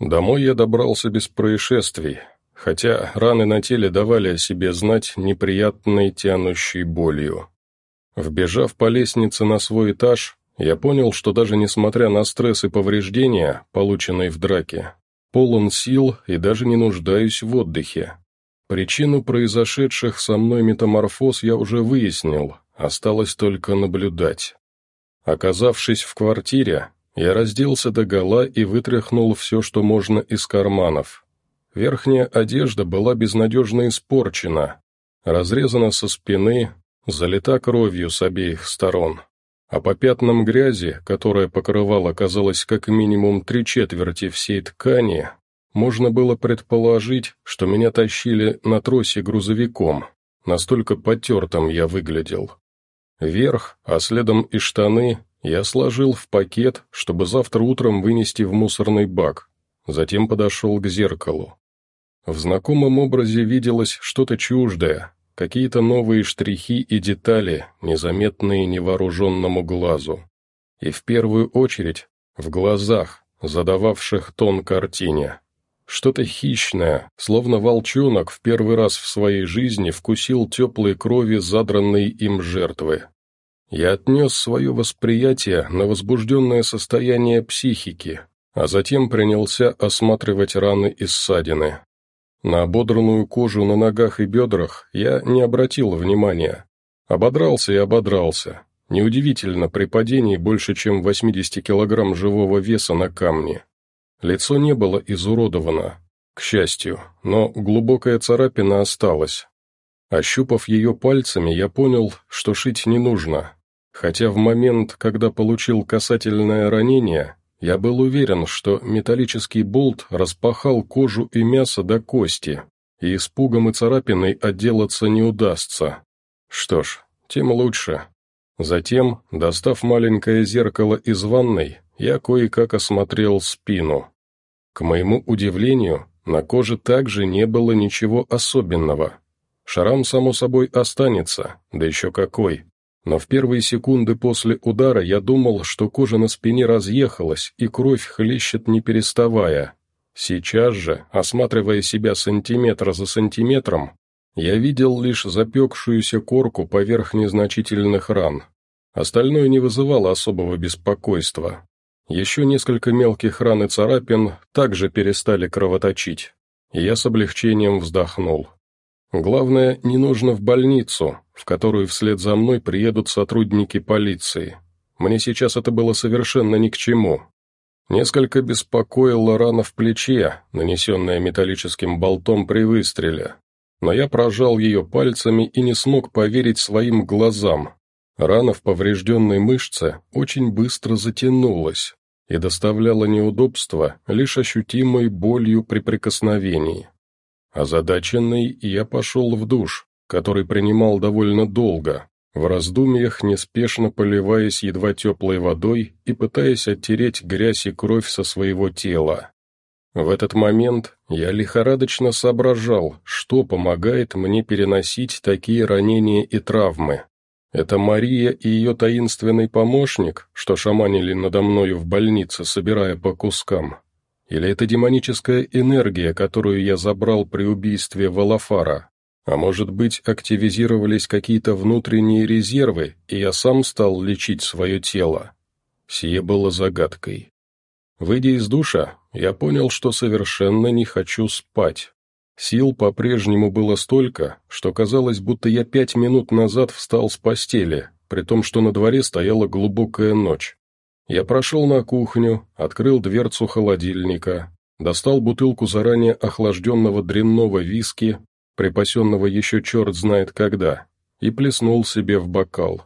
Домой я добрался без происшествий, хотя раны на теле давали о себе знать неприятной тянущей болью. Вбежав по лестнице на свой этаж, я понял, что даже несмотря на стресс и повреждения, полученные в драке, полон сил и даже не нуждаюсь в отдыхе. Причину произошедших со мной метаморфоз я уже выяснил, осталось только наблюдать. Оказавшись в квартире, я разделся догола и вытряхнул все, что можно из карманов. Верхняя одежда была безнадежно испорчена, разрезана со спины, залита кровью с обеих сторон. А по пятнам грязи, которая покрывала, казалось, как минимум три четверти всей ткани, можно было предположить, что меня тащили на тросе грузовиком, настолько потертым я выглядел. Верх, а следом и штаны, я сложил в пакет, чтобы завтра утром вынести в мусорный бак, затем подошел к зеркалу. В знакомом образе виделось что-то чуждое, какие-то новые штрихи и детали, незаметные невооруженному глазу. И в первую очередь в глазах, задававших тон картине. Что-то хищное, словно волчонок в первый раз в своей жизни вкусил теплой крови задранной им жертвы. Я отнес свое восприятие на возбужденное состояние психики, а затем принялся осматривать раны и ссадины. На ободранную кожу на ногах и бедрах я не обратил внимания. Ободрался и ободрался. Неудивительно при падении больше чем 80 килограмм живого веса на камне. Лицо не было изуродовано, к счастью, но глубокая царапина осталась. Ощупав ее пальцами, я понял, что шить не нужно. Хотя в момент, когда получил касательное ранение, я был уверен, что металлический болт распахал кожу и мясо до кости, и испугом и царапиной отделаться не удастся. Что ж, тем лучше. Затем, достав маленькое зеркало из ванной, я кое-как осмотрел спину. К моему удивлению, на коже также не было ничего особенного. Шрам, само собой, останется, да еще какой. Но в первые секунды после удара я думал, что кожа на спине разъехалась и кровь хлещет не переставая. Сейчас же, осматривая себя сантиметр за сантиметром, я видел лишь запекшуюся корку поверх незначительных ран. Остальное не вызывало особого беспокойства. Еще несколько мелких ран и царапин также перестали кровоточить. Я с облегчением вздохнул. Главное, не нужно в больницу, в которую вслед за мной приедут сотрудники полиции. Мне сейчас это было совершенно ни к чему. Несколько беспокоила рана в плече, нанесенная металлическим болтом при выстреле. Но я прожал ее пальцами и не смог поверить своим глазам. Рана в поврежденной мышце очень быстро затянулась и доставляла неудобства лишь ощутимой болью при прикосновении. Озадаченный, я пошел в душ, который принимал довольно долго, в раздумьях неспешно поливаясь едва теплой водой и пытаясь оттереть грязь и кровь со своего тела. В этот момент я лихорадочно соображал, что помогает мне переносить такие ранения и травмы. Это Мария и ее таинственный помощник, что шаманили надо мною в больнице, собирая по кускам. Или это демоническая энергия, которую я забрал при убийстве Валафара? А может быть, активизировались какие-то внутренние резервы, и я сам стал лечить свое тело? Сие было загадкой. Выйдя из душа, я понял, что совершенно не хочу спать. Сил по-прежнему было столько, что казалось, будто я пять минут назад встал с постели, при том, что на дворе стояла глубокая ночь. Я прошел на кухню, открыл дверцу холодильника, достал бутылку заранее охлажденного дрянного виски, припасенного еще черт знает когда, и плеснул себе в бокал.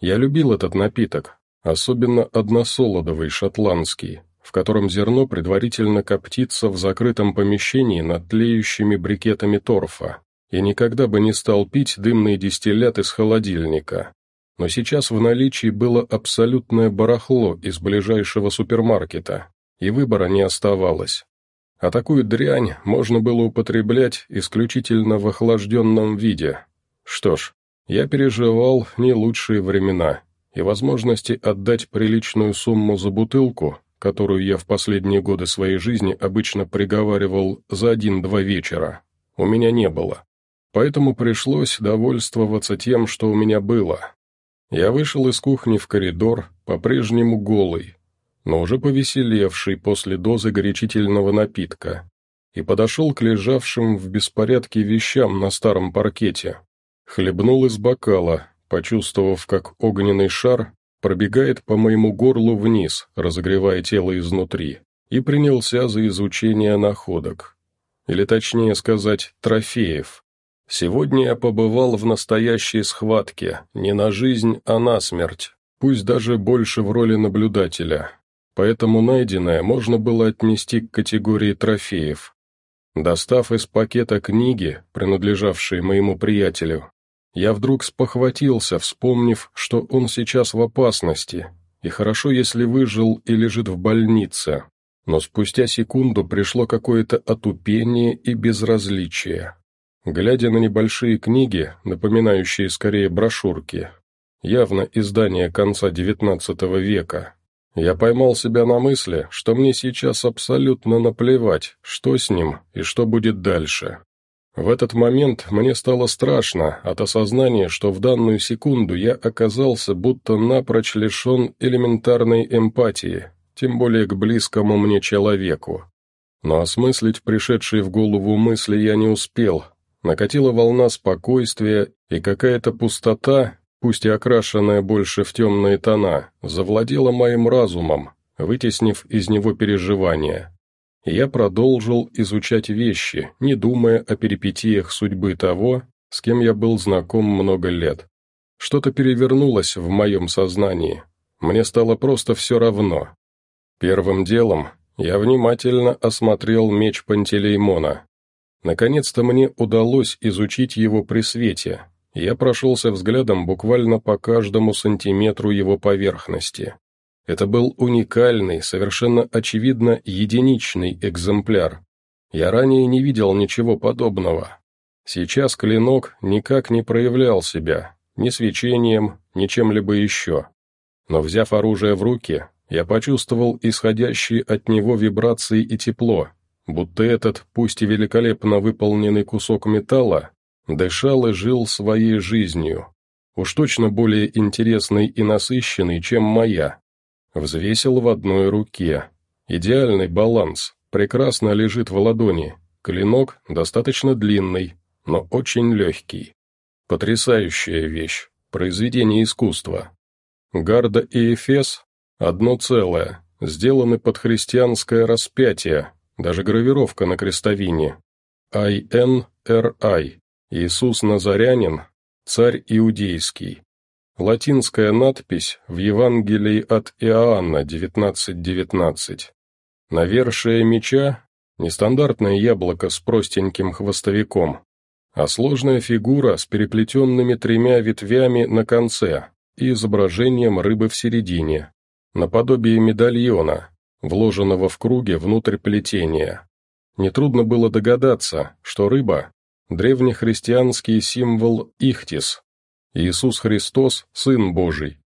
Я любил этот напиток, особенно односолодовый шотландский, в котором зерно предварительно коптится в закрытом помещении над тлеющими брикетами торфа, и никогда бы не стал пить дымные дистилляты из холодильника, но сейчас в наличии было абсолютное барахло из ближайшего супермаркета, и выбора не оставалось. А такую дрянь можно было употреблять исключительно в охлажденном виде. Что ж, я переживал не лучшие времена, и возможности отдать приличную сумму за бутылку, которую я в последние годы своей жизни обычно приговаривал за один-два вечера, у меня не было. Поэтому пришлось довольствоваться тем, что у меня было. Я вышел из кухни в коридор, по-прежнему голый, но уже повеселевший после дозы горячительного напитка, и подошел к лежавшим в беспорядке вещам на старом паркете. Хлебнул из бокала, почувствовав, как огненный шар пробегает по моему горлу вниз, разогревая тело изнутри, и принялся за изучение находок. Или точнее сказать, трофеев. Сегодня я побывал в настоящей схватке, не на жизнь, а на смерть, пусть даже больше в роли наблюдателя. Поэтому найденное можно было отнести к категории трофеев. Достав из пакета книги, принадлежавшие моему приятелю, я вдруг спохватился, вспомнив, что он сейчас в опасности, и хорошо, если выжил и лежит в больнице. Но спустя секунду пришло какое-то отупение и безразличие. Глядя на небольшие книги, напоминающие скорее брошюрки, явно издание конца XIX века, я поймал себя на мысли, что мне сейчас абсолютно наплевать, что с ним и что будет дальше. В этот момент мне стало страшно от осознания, что в данную секунду я оказался будто напрочь лишен элементарной эмпатии, тем более к близкому мне человеку. Но осмыслить пришедшие в голову мысли я не успел. Накатила волна спокойствия, и какая-то пустота, пусть и окрашенная больше в темные тона, завладела моим разумом, вытеснив из него переживания. Я продолжил изучать вещи, не думая о перипетиях судьбы того, с кем я был знаком много лет. Что-то перевернулось в моем сознании. Мне стало просто все равно. Первым делом я внимательно осмотрел меч Пантелеймона. Наконец-то мне удалось изучить его при свете, я прошелся взглядом буквально по каждому сантиметру его поверхности. Это был уникальный, совершенно очевидно единичный экземпляр. Я ранее не видел ничего подобного. Сейчас клинок никак не проявлял себя, ни свечением, ни чем-либо еще. Но взяв оружие в руки, я почувствовал исходящие от него вибрации и тепло, будто этот, пусть и великолепно выполненный кусок металла, дышал и жил своей жизнью, уж точно более интересной и насыщенной, чем моя. Взвесил в одной руке. Идеальный баланс, прекрасно лежит в ладони, клинок достаточно длинный, но очень легкий. Потрясающая вещь, произведение искусства. Гарда и Эфес – одно целое, сделаны под христианское распятие, даже гравировка на крестовине. I.N.R.I. Иисус Назарянин, царь иудейский. Латинская надпись в Евангелии от Иоанна 19.19. Навершие меча – нестандартное яблоко с простеньким хвостовиком, а сложная фигура с переплетенными тремя ветвями на конце и изображением рыбы в середине, наподобие медальона, вложенного в круге внутрь плетения. Нетрудно было догадаться, что рыба древнехристианский символ Ихтис, Иисус Христос – Сын Божий.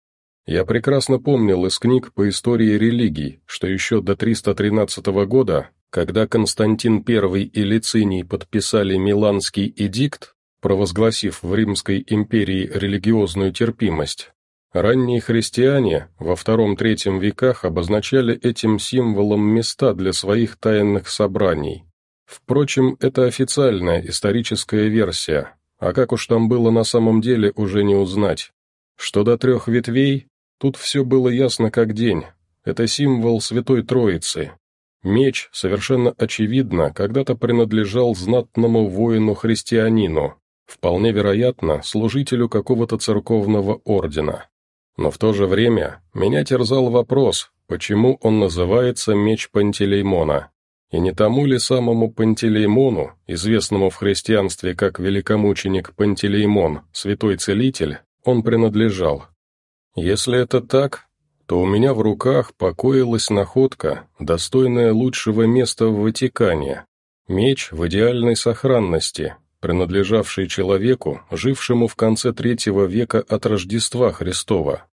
Я прекрасно помнил из книг по истории религий, что еще до 313 года, когда Константин I и Лициний подписали Миланский эдикт, провозгласив в Римской империи религиозную терпимость, ранние христиане во II-III веках обозначали этим символом места для своих тайных собраний, Впрочем, это официальная историческая версия, а как уж там было на самом деле, уже не узнать. Что до трех ветвей, тут все было ясно как день. Это символ Святой Троицы. Меч, совершенно очевидно, когда-то принадлежал знатному воину-христианину, вполне вероятно, служителю какого-то церковного ордена. Но в то же время меня терзал вопрос, почему он называется меч Пантелеймона. И не тому ли самому Пантелеймону, известному в христианстве как великомученик Пантелеймон, святой целитель, он принадлежал? Если это так, то у меня в руках покоилась находка, достойная лучшего места в Ватикане. Меч в идеальной сохранности, принадлежавший человеку, жившему в конце третьего века от Рождества Христова.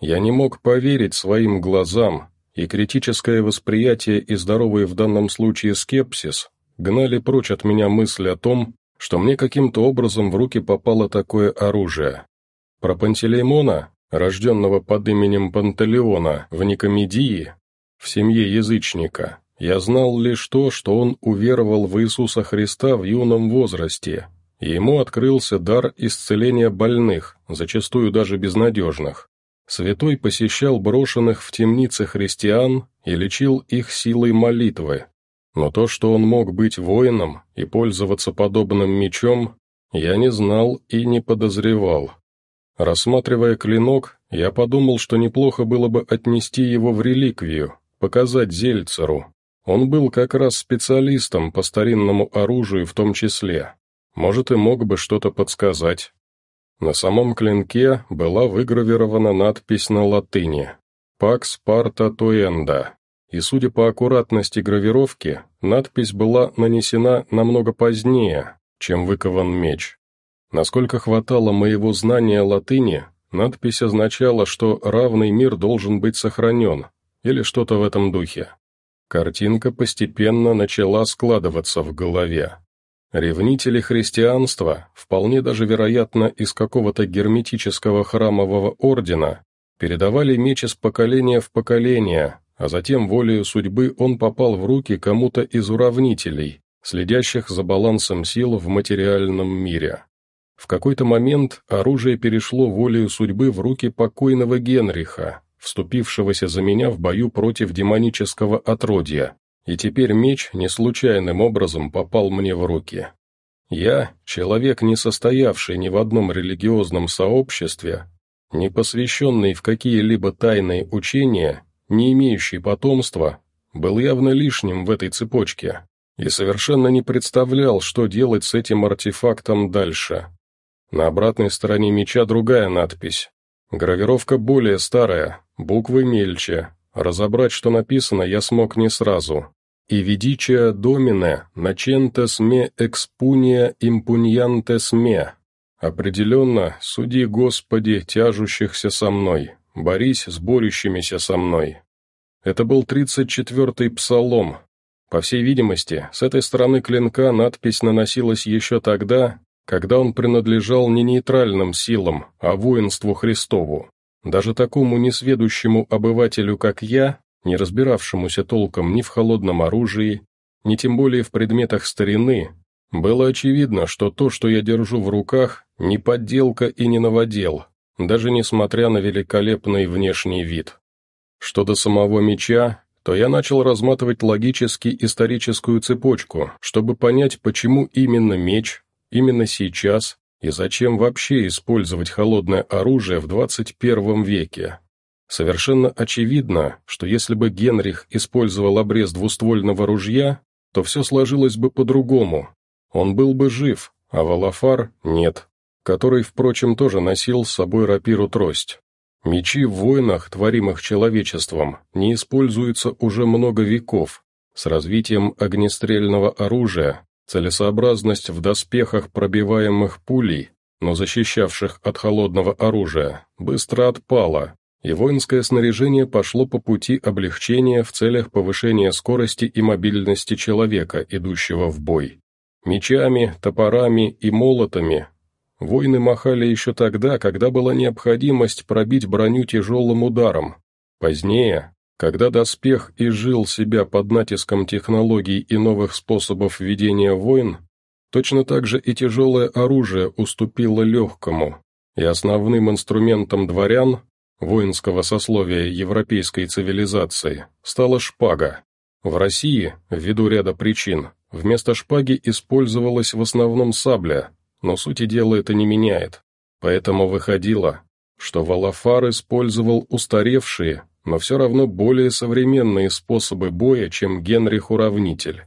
Я не мог поверить своим глазам, и критическое восприятие и здоровый в данном случае скепсис гнали прочь от меня мысль о том, что мне каким-то образом в руки попало такое оружие. Про Пантелеймона, рожденного под именем Пантелеона в Никомедии, в семье язычника, я знал лишь то, что он уверовал в Иисуса Христа в юном возрасте, и ему открылся дар исцеления больных, зачастую даже безнадежных. Святой посещал брошенных в темнице христиан и лечил их силой молитвы. Но то, что он мог быть воином и пользоваться подобным мечом, я не знал и не подозревал. Рассматривая клинок, я подумал, что неплохо было бы отнести его в реликвию, показать Зельцеру. Он был как раз специалистом по старинному оружию в том числе. Может, и мог бы что-то подсказать. На самом клинке была выгравирована надпись на латыни «Pax parta tuenda», и, судя по аккуратности гравировки, надпись была нанесена намного позднее, чем выкован меч. Насколько хватало моего знания латыни, надпись означала, что равный мир должен быть сохранен, или что-то в этом духе. Картинка постепенно начала складываться в голове. Ревнители христианства, вполне даже вероятно из какого-то герметического храмового ордена, передавали меч из поколения в поколение, а затем волею судьбы он попал в руки кому-то из уравнителей, следящих за балансом сил в материальном мире. В какой-то момент оружие перешло волею судьбы в руки покойного Генриха, вступившегося за меня в бою против демонического отродья, и теперь меч не случайным образом попал мне в руки. Я, человек, не состоявший ни в одном религиозном сообществе, не посвященный в какие-либо тайные учения, не имеющий потомства, был явно лишним в этой цепочке и совершенно не представлял, что делать с этим артефактом дальше. На обратной стороне меча другая надпись. Гравировка более старая, буквы мельче. Разобрать, что написано, я смог не сразу. «И видичия домине, начентес ме экспуния импуньянтес ме». Определенно, суди, Господи, тяжущихся со мной, борись с борющимися со мной. Это был тридцать четвертый псалом. По всей видимости, с этой стороны клинка надпись наносилась еще тогда, когда он принадлежал не нейтральным силам, а воинству Христову. Даже такому несведущему обывателю, как я, не разбиравшемуся толком ни в холодном оружии, ни тем более в предметах старины, было очевидно, что то, что я держу в руках, не подделка и не новодел, даже несмотря на великолепный внешний вид. Что до самого меча, то я начал разматывать логически историческую цепочку, чтобы понять, почему именно меч, именно сейчас и зачем вообще использовать холодное оружие в 21 веке. Совершенно очевидно, что если бы Генрих использовал обрез двуствольного ружья, то все сложилось бы по-другому. Он был бы жив, а Валафар – нет, который, впрочем, тоже носил с собой рапиру-трость. Мечи в войнах, творимых человечеством, не используются уже много веков. С развитием огнестрельного оружия Целесообразность в доспехах, пробиваемых пулей, но защищавших от холодного оружия, быстро отпала, и воинское снаряжение пошло по пути облегчения в целях повышения скорости и мобильности человека, идущего в бой. Мечами, топорами и молотами воины махали еще тогда, когда была необходимость пробить броню тяжелым ударом. Позднее, когда доспех изжил себя под натиском технологий и новых способов ведения войн, точно так же и тяжелое оружие уступило легкому, и основным инструментом дворян, воинского сословия европейской цивилизации, стала шпага. В России, ввиду ряда причин, вместо шпаги использовалась в основном сабля, но сути дела это не меняет. Поэтому выходило, что Валафар использовал устаревшие, но все равно более современные способы боя, чем Генрих-уравнитель.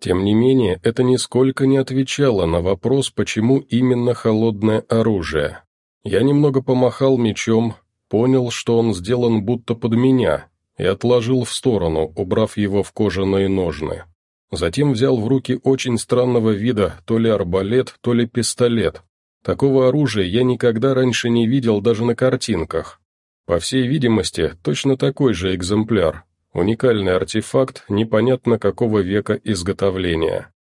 Тем не менее, это нисколько не отвечало на вопрос, почему именно холодное оружие. Я немного помахал мечом, понял, что он сделан будто под меня, и отложил в сторону, убрав его в кожаные ножны. Затем взял в руки очень странного вида то ли арбалет, то ли пистолет. Такого оружия я никогда раньше не видел даже на картинках, по всей видимости, точно такой же экземпляр. Уникальный артефакт непонятно какого века изготовления.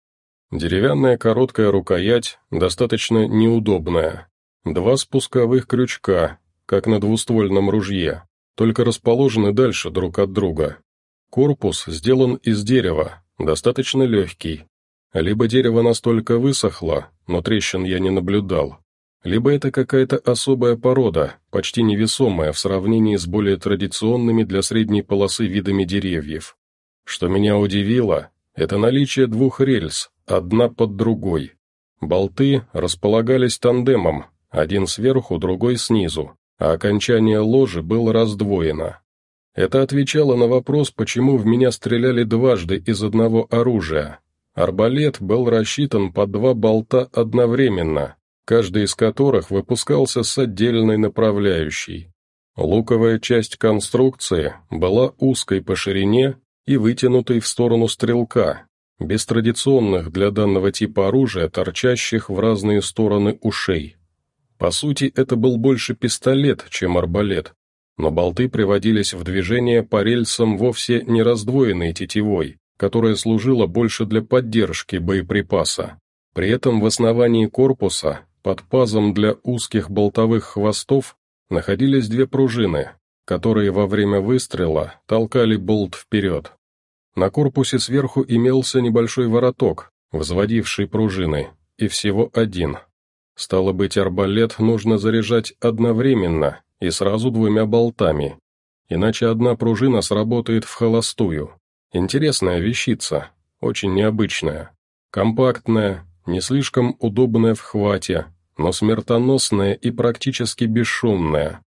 Деревянная короткая рукоять, достаточно неудобная. Два спусковых крючка, как на двуствольном ружье, только расположены дальше друг от друга. Корпус сделан из дерева, достаточно легкий. Либо дерево настолько высохло, но трещин я не наблюдал, либо это какая-то особая порода, почти невесомая в сравнении с более традиционными для средней полосы видами деревьев. Что меня удивило, это наличие двух рельс, одна под другой. Болты располагались тандемом, один сверху, другой снизу, а окончание ложи было раздвоено. Это отвечало на вопрос, почему в меня стреляли дважды из одного оружия. Арбалет был рассчитан по два болта одновременно, каждый из которых выпускался с отдельной направляющей. Луковая часть конструкции была узкой по ширине и вытянутой в сторону стрелка, без традиционных для данного типа оружия, торчащих в разные стороны ушей. По сути, это был больше пистолет, чем арбалет, но болты приводились в движение по рельсам вовсе не раздвоенной тетивой, которая служила больше для поддержки боеприпаса. При этом в основании корпуса под пазом для узких болтовых хвостов находились две пружины, которые во время выстрела толкали болт вперед. На корпусе сверху имелся небольшой вороток, взводивший пружины, и всего один. Стало быть, арбалет нужно заряжать одновременно и сразу двумя болтами, иначе одна пружина сработает в холостую. Интересная вещица, очень необычная, компактная, не слишком удобная в хвате, но смертоносная и практически бесшумная.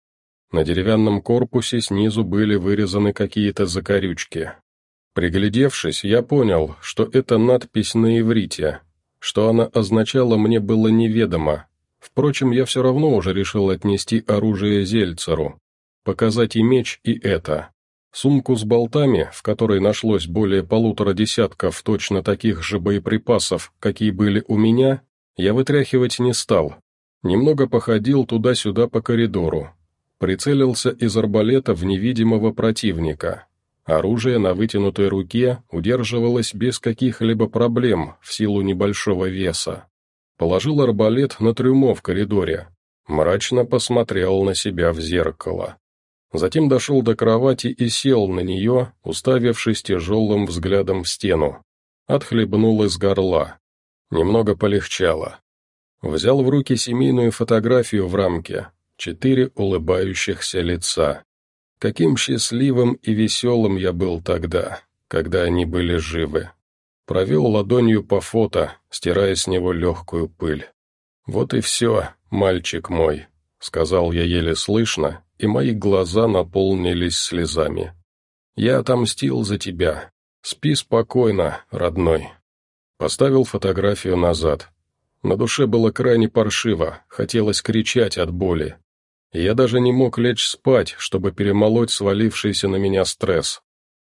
На деревянном корпусе снизу были вырезаны какие-то закорючки. Приглядевшись, я понял, что это надпись на иврите. Что она означала, мне было неведомо. Впрочем, я все равно уже решил отнести оружие Зельцеру. Показать и меч, и это. Сумку с болтами, в которой нашлось более полутора десятков точно таких же боеприпасов, какие были у меня, я вытряхивать не стал. Немного походил туда-сюда по коридору. Прицелился из арбалета в невидимого противника. Оружие на вытянутой руке удерживалось без каких-либо проблем в силу небольшого веса. Положил арбалет на трюмо в коридоре. Мрачно посмотрел на себя в зеркало. Затем дошел до кровати и сел на нее, уставившись тяжелым взглядом в стену. Отхлебнул из горла. Немного полегчало. Взял в руки семейную фотографию в рамке. Четыре улыбающихся лица. Каким счастливым и веселым я был тогда, когда они были живы. Провел ладонью по фото, стирая с него легкую пыль. «Вот и все, мальчик мой», — сказал я еле слышно, и мои глаза наполнились слезами. «Я отомстил за тебя. Спи спокойно, родной». Поставил фотографию назад. На душе было крайне паршиво, хотелось кричать от боли. Я даже не мог лечь спать, чтобы перемолоть свалившийся на меня стресс.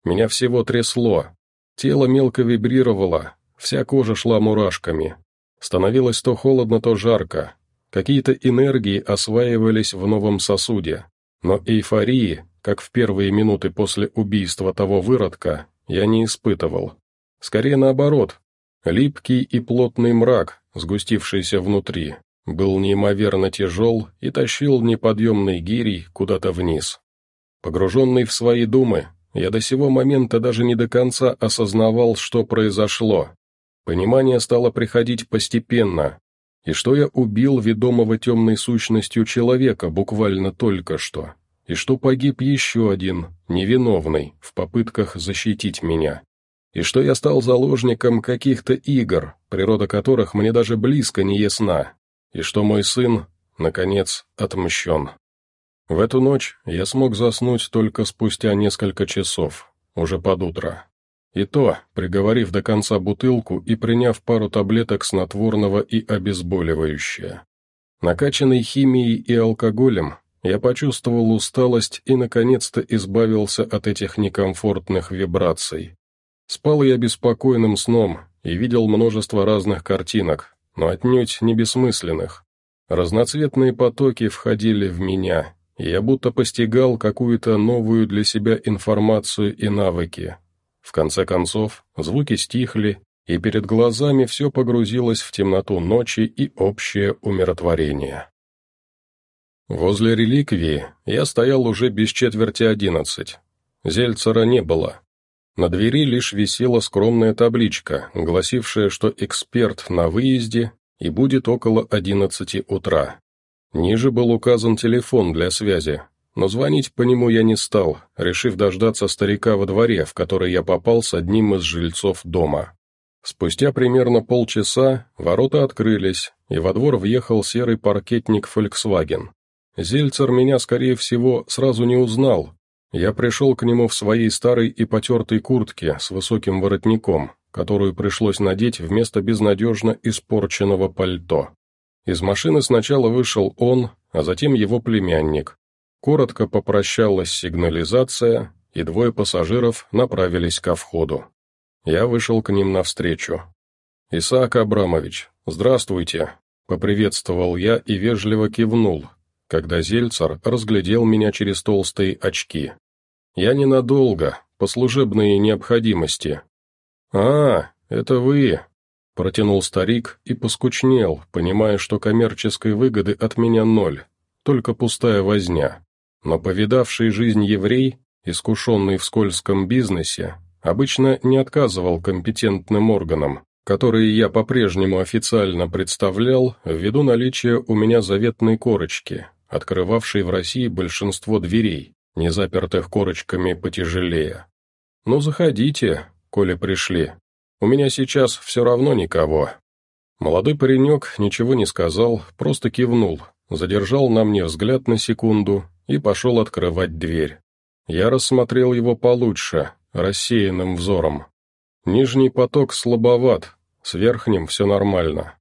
Меня всего трясло. Тело мелко вибрировало, вся кожа шла мурашками. Становилось то холодно, то жарко. Какие-то энергии осваивались в новом сосуде. Но эйфории, как в первые минуты после убийства того выродка, я не испытывал. Скорее наоборот, Липкий и плотный мрак, сгустившийся внутри, был неимоверно тяжел и тащил неподъемный гирей куда-то вниз. Погруженный в свои думы, я до сего момента даже не до конца осознавал, что произошло. Понимание стало приходить постепенно, и что я убил ведомого темной сущностью человека буквально только что, и что погиб еще один, невиновный, в попытках защитить меня и что я стал заложником каких-то игр, природа которых мне даже близко не ясна, и что мой сын, наконец, отмщен. В эту ночь я смог заснуть только спустя несколько часов, уже под утро. И то, приговорив до конца бутылку и приняв пару таблеток снотворного и обезболивающее. Накачанный химией и алкоголем, я почувствовал усталость и наконец-то избавился от этих некомфортных вибраций, Спал я беспокойным сном и видел множество разных картинок, но отнюдь не бессмысленных. Разноцветные потоки входили в меня, и я будто постигал какую-то новую для себя информацию и навыки. В конце концов, звуки стихли, и перед глазами все погрузилось в темноту ночи и общее умиротворение. Возле реликвии я стоял уже без четверти одиннадцать. Зельцера не было. На двери лишь висела скромная табличка, гласившая, что эксперт на выезде и будет около одиннадцати утра. Ниже был указан телефон для связи, но звонить по нему я не стал, решив дождаться старика во дворе, в который я попал с одним из жильцов дома. Спустя примерно полчаса ворота открылись, и во двор въехал серый паркетник Volkswagen. Зельцер меня, скорее всего, сразу не узнал. Я пришел к нему в своей старой и потертой куртке с высоким воротником, которую пришлось надеть вместо безнадежно испорченного пальто. Из машины сначала вышел он, а затем его племянник. Коротко попрощалась сигнализация, и двое пассажиров направились ко входу. Я вышел к ним навстречу. «Исаак Абрамович, здравствуйте!» — поприветствовал я и вежливо кивнул, когда Зельцер разглядел меня через толстые очки. «Я ненадолго, по служебной необходимости». «А, это вы!» — протянул старик и поскучнел, понимая, что коммерческой выгоды от меня ноль, только пустая возня. Но повидавший жизнь еврей, искушенный в скользком бизнесе, обычно не отказывал компетентным органам, которые я по-прежнему официально представлял ввиду наличия у меня заветной корочки, открывавшей в России большинство дверей, не запертых корочками потяжелее. «Ну, заходите, коли пришли. У меня сейчас все равно никого». Молодой паренек ничего не сказал, просто кивнул, задержал на мне взгляд на секунду и пошел открывать дверь. Я рассмотрел его получше, рассеянным взором. Нижний поток слабоват, с верхним все нормально.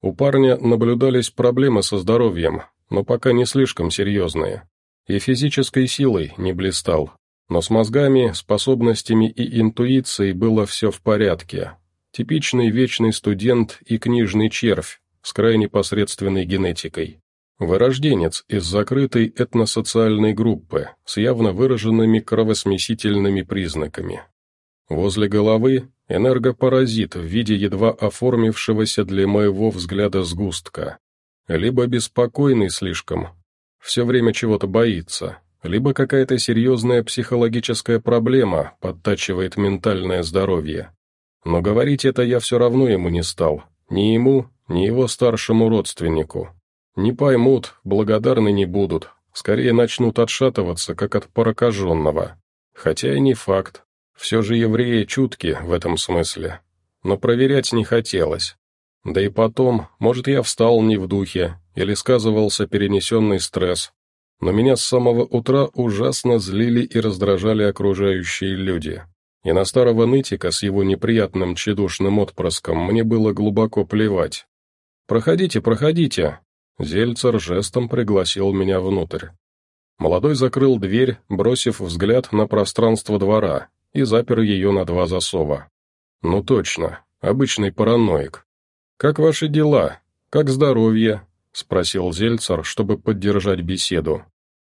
У парня наблюдались проблемы со здоровьем, но пока не слишком серьезные. И физической силой не блистал, но с мозгами, способностями и интуицией было все в порядке. Типичный вечный студент и книжный червь с крайне посредственной генетикой. Вырожденец из закрытой этносоциальной группы с явно выраженными кровосмесительными признаками. Возле головы энергопаразит в виде едва оформившегося для моего взгляда сгустка, либо беспокойный слишком, все время чего-то боится, либо какая-то серьезная психологическая проблема подтачивает ментальное здоровье. Но говорить это я все равно ему не стал, ни ему, ни его старшему родственнику. Не поймут, благодарны не будут, скорее начнут отшатываться, как от прокаженного. Хотя и не факт, все же евреи чутки в этом смысле. Но проверять не хотелось. Да и потом, может, я встал не в духе, или сказывался перенесенный стресс. Но меня с самого утра ужасно злили и раздражали окружающие люди. И на старого нытика с его неприятным тщедушным отпрыском мне было глубоко плевать. «Проходите, проходите!» Зельцер жестом пригласил меня внутрь. Молодой закрыл дверь, бросив взгляд на пространство двора, и запер ее на два засова. «Ну точно, обычный параноик. «Как ваши дела? Как здоровье?» — спросил Зельцер, чтобы поддержать беседу.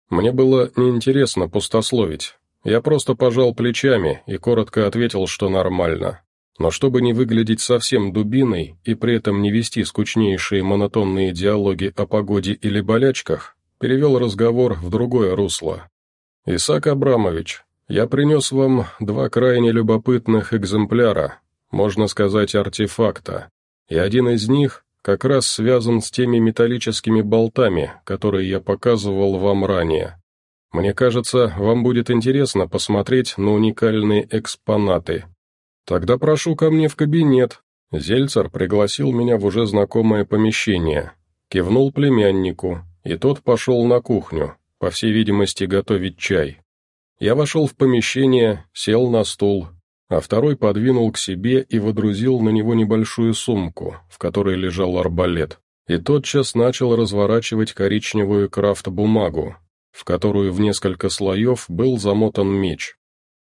Мне было неинтересно пустословить. Я просто пожал плечами и коротко ответил, что нормально. Но чтобы не выглядеть совсем дубиной и при этом не вести скучнейшие монотонные диалоги о погоде или болячках, перевел разговор в другое русло. «Исаак Абрамович, я принес вам два крайне любопытных экземпляра, можно сказать, артефакта и один из них как раз связан с теми металлическими болтами, которые я показывал вам ранее. Мне кажется, вам будет интересно посмотреть на уникальные экспонаты. Тогда прошу ко мне в кабинет. Зельцер пригласил меня в уже знакомое помещение. Кивнул племяннику, и тот пошел на кухню, по всей видимости, готовить чай. Я вошел в помещение, сел на стул, а второй подвинул к себе и водрузил на него небольшую сумку, в которой лежал арбалет, и тотчас начал разворачивать коричневую крафт-бумагу, в которую в несколько слоев был замотан меч.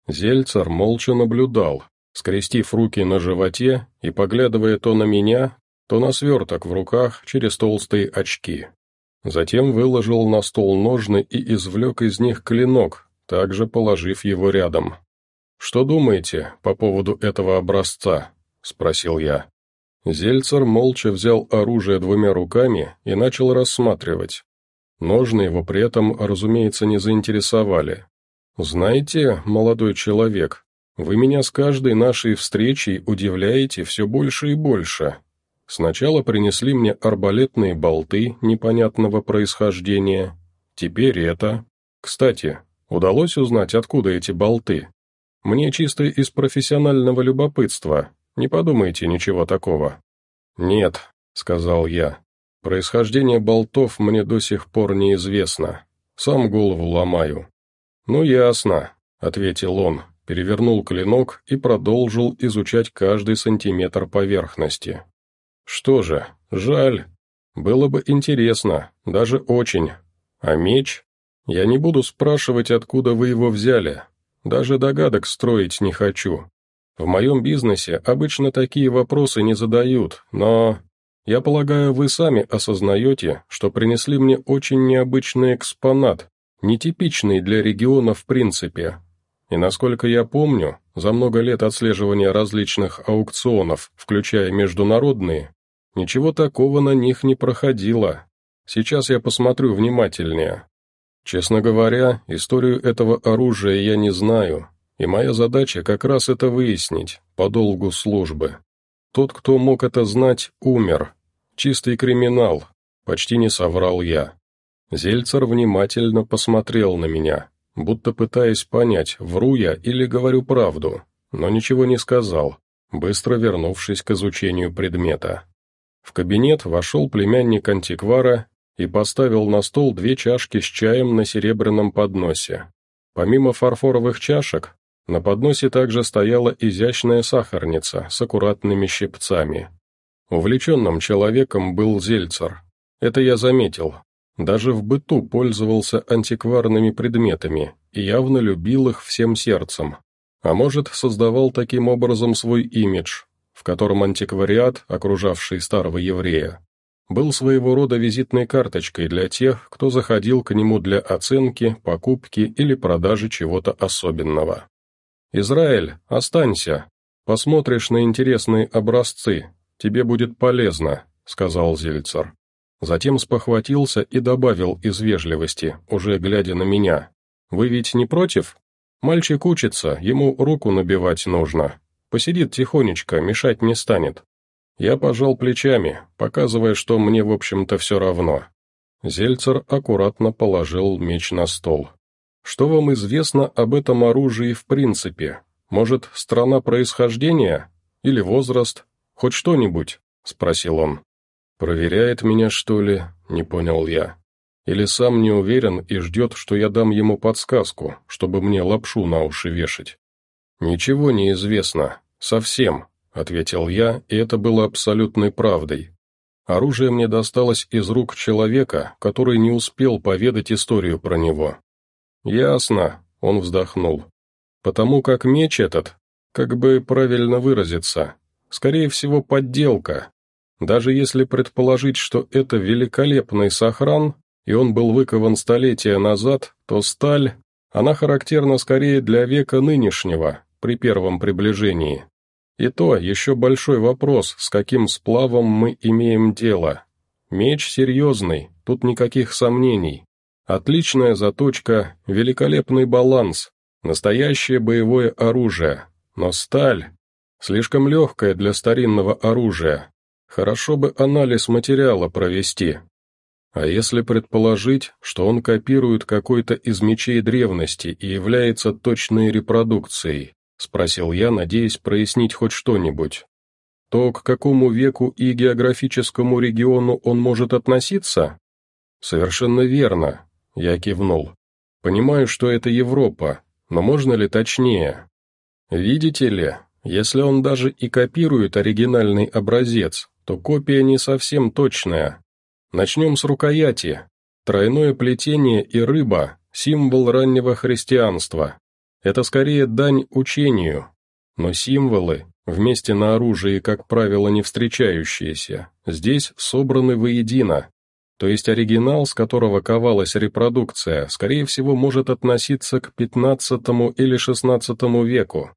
Зельцер молча наблюдал, скрестив руки на животе и поглядывая то на меня, то на сверток в руках через толстые очки. Затем выложил на стол ножны и извлек из них клинок, также положив его рядом. «Что думаете по поводу этого образца?» — спросил я. Зельцер молча взял оружие двумя руками и начал рассматривать. Ножны его при этом, разумеется, не заинтересовали. «Знаете, молодой человек, вы меня с каждой нашей встречей удивляете все больше и больше. Сначала принесли мне арбалетные болты непонятного происхождения, теперь это. Кстати, удалось узнать, откуда эти болты? Мне чисто из профессионального любопытства, не подумайте ничего такого». «Нет», — сказал я, — «происхождение болтов мне до сих пор неизвестно. Сам голову ломаю». «Ну, ясно», — ответил он, перевернул клинок и продолжил изучать каждый сантиметр поверхности. «Что же, жаль. Было бы интересно, даже очень. А меч? Я не буду спрашивать, откуда вы его взяли. Даже догадок строить не хочу. В моем бизнесе обычно такие вопросы не задают, но... Я полагаю, вы сами осознаете, что принесли мне очень необычный экспонат, нетипичный для региона в принципе. И насколько я помню, за много лет отслеживания различных аукционов, включая международные, ничего такого на них не проходило. Сейчас я посмотрю внимательнее. Честно говоря, историю этого оружия я не знаю, и моя задача как раз это выяснить, по долгу службы. Тот, кто мог это знать, умер. Чистый криминал, почти не соврал я. Зельцер внимательно посмотрел на меня, будто пытаясь понять, вру я или говорю правду, но ничего не сказал, быстро вернувшись к изучению предмета. В кабинет вошел племянник антиквара и поставил на стол две чашки с чаем на серебряном подносе. Помимо фарфоровых чашек, на подносе также стояла изящная сахарница с аккуратными щипцами. Увлеченным человеком был Зельцер. Это я заметил. Даже в быту пользовался антикварными предметами и явно любил их всем сердцем. А может, создавал таким образом свой имидж, в котором антиквариат, окружавший старого еврея, был своего рода визитной карточкой для тех, кто заходил к нему для оценки, покупки или продажи чего-то особенного. «Израиль, останься. Посмотришь на интересные образцы. Тебе будет полезно», — сказал Зельцер. Затем спохватился и добавил из вежливости, уже глядя на меня. «Вы ведь не против? Мальчик учится, ему руку набивать нужно. Посидит тихонечко, мешать не станет». Я пожал плечами, показывая, что мне, в общем-то, все равно. Зельцер аккуратно положил меч на стол. Что вам известно об этом оружии в принципе? Может, страна происхождения? Или возраст? Хоть что-нибудь?» — спросил он. «Проверяет меня, что ли?» — не понял я. «Или сам не уверен и ждет, что я дам ему подсказку, чтобы мне лапшу на уши вешать?» «Ничего не известно. Совсем», — ответил я, и это было абсолютной правдой. Оружие мне досталось из рук человека, который не успел поведать историю про него. «Ясно», — он вздохнул. «Потому как меч этот, как бы правильно выразиться, скорее всего подделка. Даже если предположить, что это великолепный сохран, и он был выкован столетия назад, то сталь, она характерна скорее для века нынешнего, при первом приближении. И то еще большой вопрос, с каким сплавом мы имеем дело. Меч серьезный, тут никаких сомнений. Отличная заточка, великолепный баланс, настоящее боевое оружие, но сталь слишком легкая для старинного оружия. Хорошо бы анализ материала провести. А если предположить, что он копирует какой-то из мечей древности и является точной репродукцией, спросил я, надеясь прояснить хоть что-нибудь. То к какому веку и географическому региону он может относиться? Совершенно верно, я кивнул. «Понимаю, что это Европа, но можно ли точнее? Видите ли, если он даже и копирует оригинальный образец, то копия не совсем точная. Начнем с рукояти. Тройное плетение и рыба – символ раннего христианства. Это скорее дань учению. Но символы, вместе на оружии, как правило, не встречающиеся, здесь собраны воедино. То есть оригинал, с которого ковалась репродукция, скорее всего, может относиться к XV или XVI веку.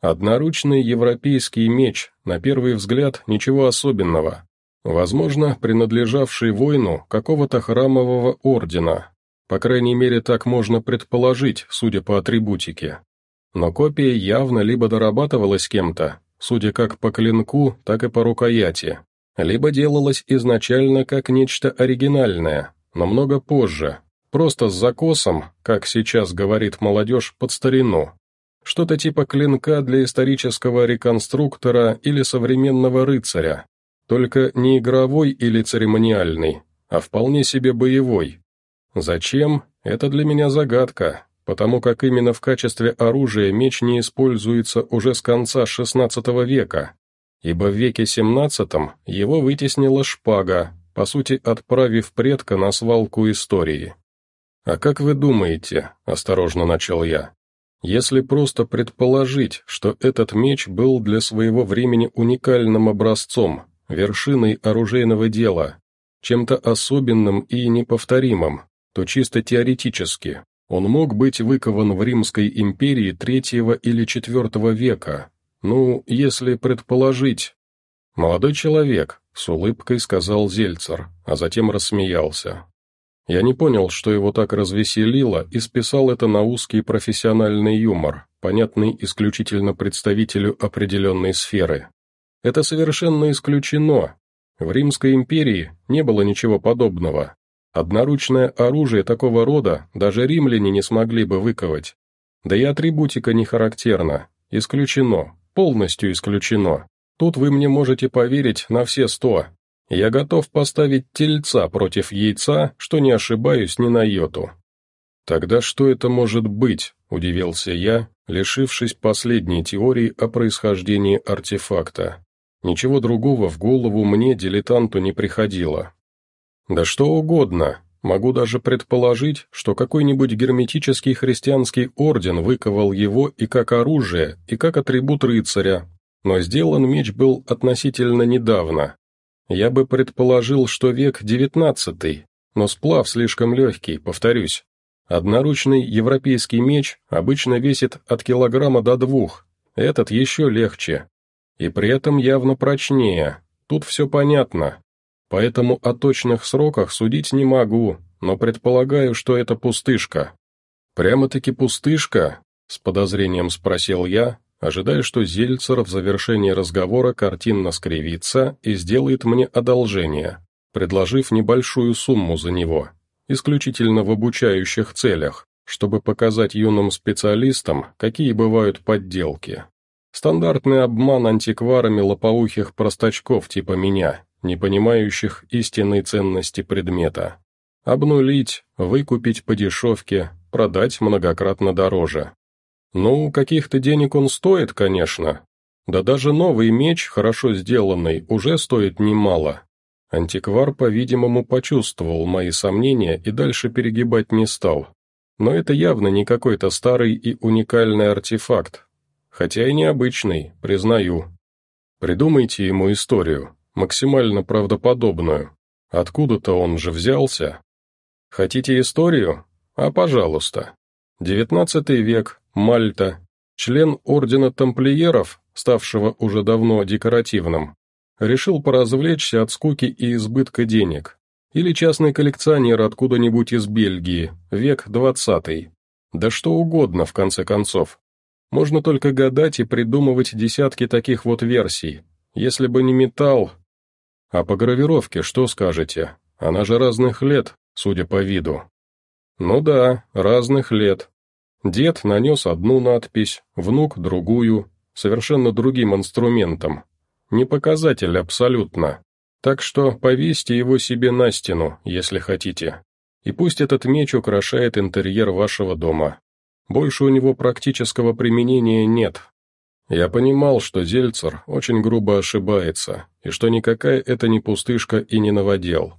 Одноручный европейский меч, на первый взгляд, ничего особенного. Возможно, принадлежавший воину какого-то храмового ордена. По крайней мере, так можно предположить, судя по атрибутике. Но копия явно либо дорабатывалась кем-то, судя как по клинку, так и по рукояти, либо делалась изначально как нечто оригинальное, но много позже, просто с закосом, как сейчас говорит молодежь, под старину. Что-то типа клинка для исторического реконструктора или современного рыцаря, только не игровой или церемониальный, а вполне себе боевой. Зачем? Это для меня загадка, потому как именно в качестве оружия меч не используется уже с конца XVI века, ибо в веке XVII его вытеснила шпага, по сути отправив предка на свалку истории. «А как вы думаете?» – осторожно начал я. «Если просто предположить, что этот меч был для своего времени уникальным образцом, вершиной оружейного дела, чем-то особенным и неповторимым, то чисто теоретически он мог быть выкован в Римской империи третьего или четвертого века, ну, если предположить. «Молодой человек», — с улыбкой сказал Зельцер, а затем рассмеялся. Я не понял, что его так развеселило, и списал это на узкий профессиональный юмор, понятный исключительно представителю определенной сферы. Это совершенно исключено. В Римской империи не было ничего подобного. Одноручное оружие такого рода даже римляне не смогли бы выковать. Да и атрибутика не характерна. Исключено. Полностью исключено. Тут вы мне можете поверить на все сто. Я готов поставить тельца против яйца, что не ошибаюсь ни на йоту. Тогда что это может быть, удивился я, лишившись последней теории о происхождении артефакта. Ничего другого в голову мне, дилетанту, не приходило. Да что угодно, могу даже предположить, что какой-нибудь герметический христианский орден выковал его и как оружие, и как атрибут рыцаря, но сделан меч был относительно недавно. Я бы предположил, что век девятнадцатый, но сплав слишком легкий, повторюсь. Одноручный европейский меч обычно весит от килограмма до двух, этот еще легче. И при этом явно прочнее, тут все понятно. Поэтому о точных сроках судить не могу, но предполагаю, что это пустышка. Прямо-таки пустышка? С подозрением спросил я, ожидая, что Зельцер в завершении разговора картинно скривится и сделает мне одолжение, предложив небольшую сумму за него, исключительно в обучающих целях, чтобы показать юным специалистам, какие бывают подделки. Стандартный обман антикварами лопоухих простачков типа меня, не понимающих истинной ценности предмета. Обнулить, выкупить по дешевке, продать многократно дороже. Ну, каких-то денег он стоит, конечно. Да даже новый меч, хорошо сделанный, уже стоит немало. Антиквар, по-видимому, почувствовал мои сомнения и дальше перегибать не стал. Но это явно не какой-то старый и уникальный артефакт. Хотя и необычный, признаю. Придумайте ему историю, максимально правдоподобную. Откуда-то он же взялся. Хотите историю? А пожалуйста. Девятнадцатый век, Мальта, член ордена тамплиеров, ставшего уже давно декоративным, решил поразвлечься от скуки и избытка денег. Или частный коллекционер откуда-нибудь из Бельгии, век двадцатый. Да что угодно, в конце концов. Можно только гадать и придумывать десятки таких вот версий. Если бы не металл... А по гравировке что скажете? Она же разных лет, судя по виду. Ну да, разных лет. Дед нанес одну надпись, внук другую, совершенно другим инструментом. Не показатель абсолютно. Так что повесьте его себе на стену, если хотите. И пусть этот меч украшает интерьер вашего дома. Больше у него практического применения нет. Я понимал, что Зельцер очень грубо ошибается, и что никакая это не пустышка и не новодел.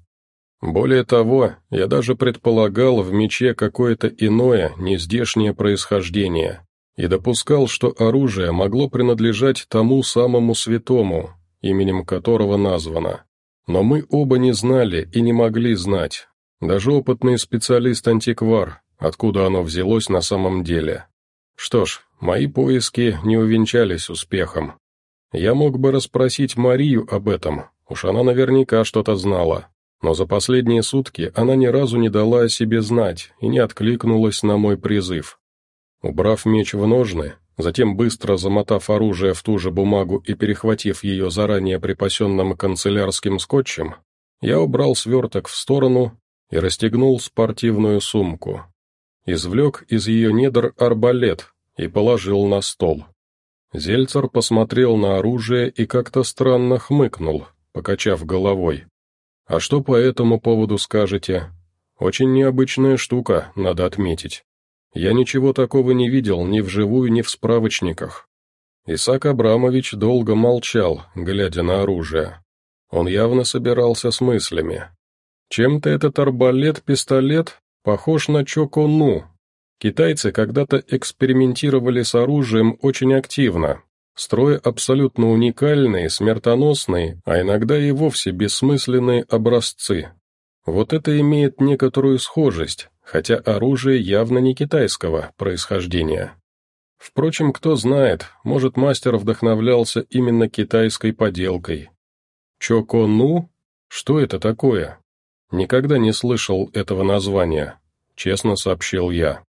Более того, я даже предполагал в мече какое-то иное, нездешнее происхождение, и допускал, что оружие могло принадлежать тому самому святому, именем которого названо. Но мы оба не знали и не могли знать. Даже опытный специалист-антиквар, откуда оно взялось на самом деле. Что ж, мои поиски не увенчались успехом. Я мог бы расспросить Марию об этом, уж она наверняка что-то знала. Но за последние сутки она ни разу не дала о себе знать и не откликнулась на мой призыв. Убрав меч в ножны, затем быстро замотав оружие в ту же бумагу и перехватив ее заранее припасенным канцелярским скотчем, я убрал сверток в сторону и расстегнул спортивную сумку. Извлек из ее недр арбалет и положил на стол. Зельцер посмотрел на оружие и как-то странно хмыкнул, покачав головой. «А что по этому поводу скажете? Очень необычная штука, надо отметить. Я ничего такого не видел ни вживую, ни в справочниках». Исаак Абрамович долго молчал, глядя на оружие. Он явно собирался с мыслями. Чем-то этот арбалет-пистолет похож на Чокону. Китайцы когда-то экспериментировали с оружием очень активно, строя абсолютно уникальные, смертоносные, а иногда и вовсе бессмысленные образцы. Вот это имеет некоторую схожесть, хотя оружие явно не китайского происхождения. Впрочем, кто знает, может мастер вдохновлялся именно китайской поделкой. Чокону? Что это такое? Никогда не слышал этого названия, честно сообщил я.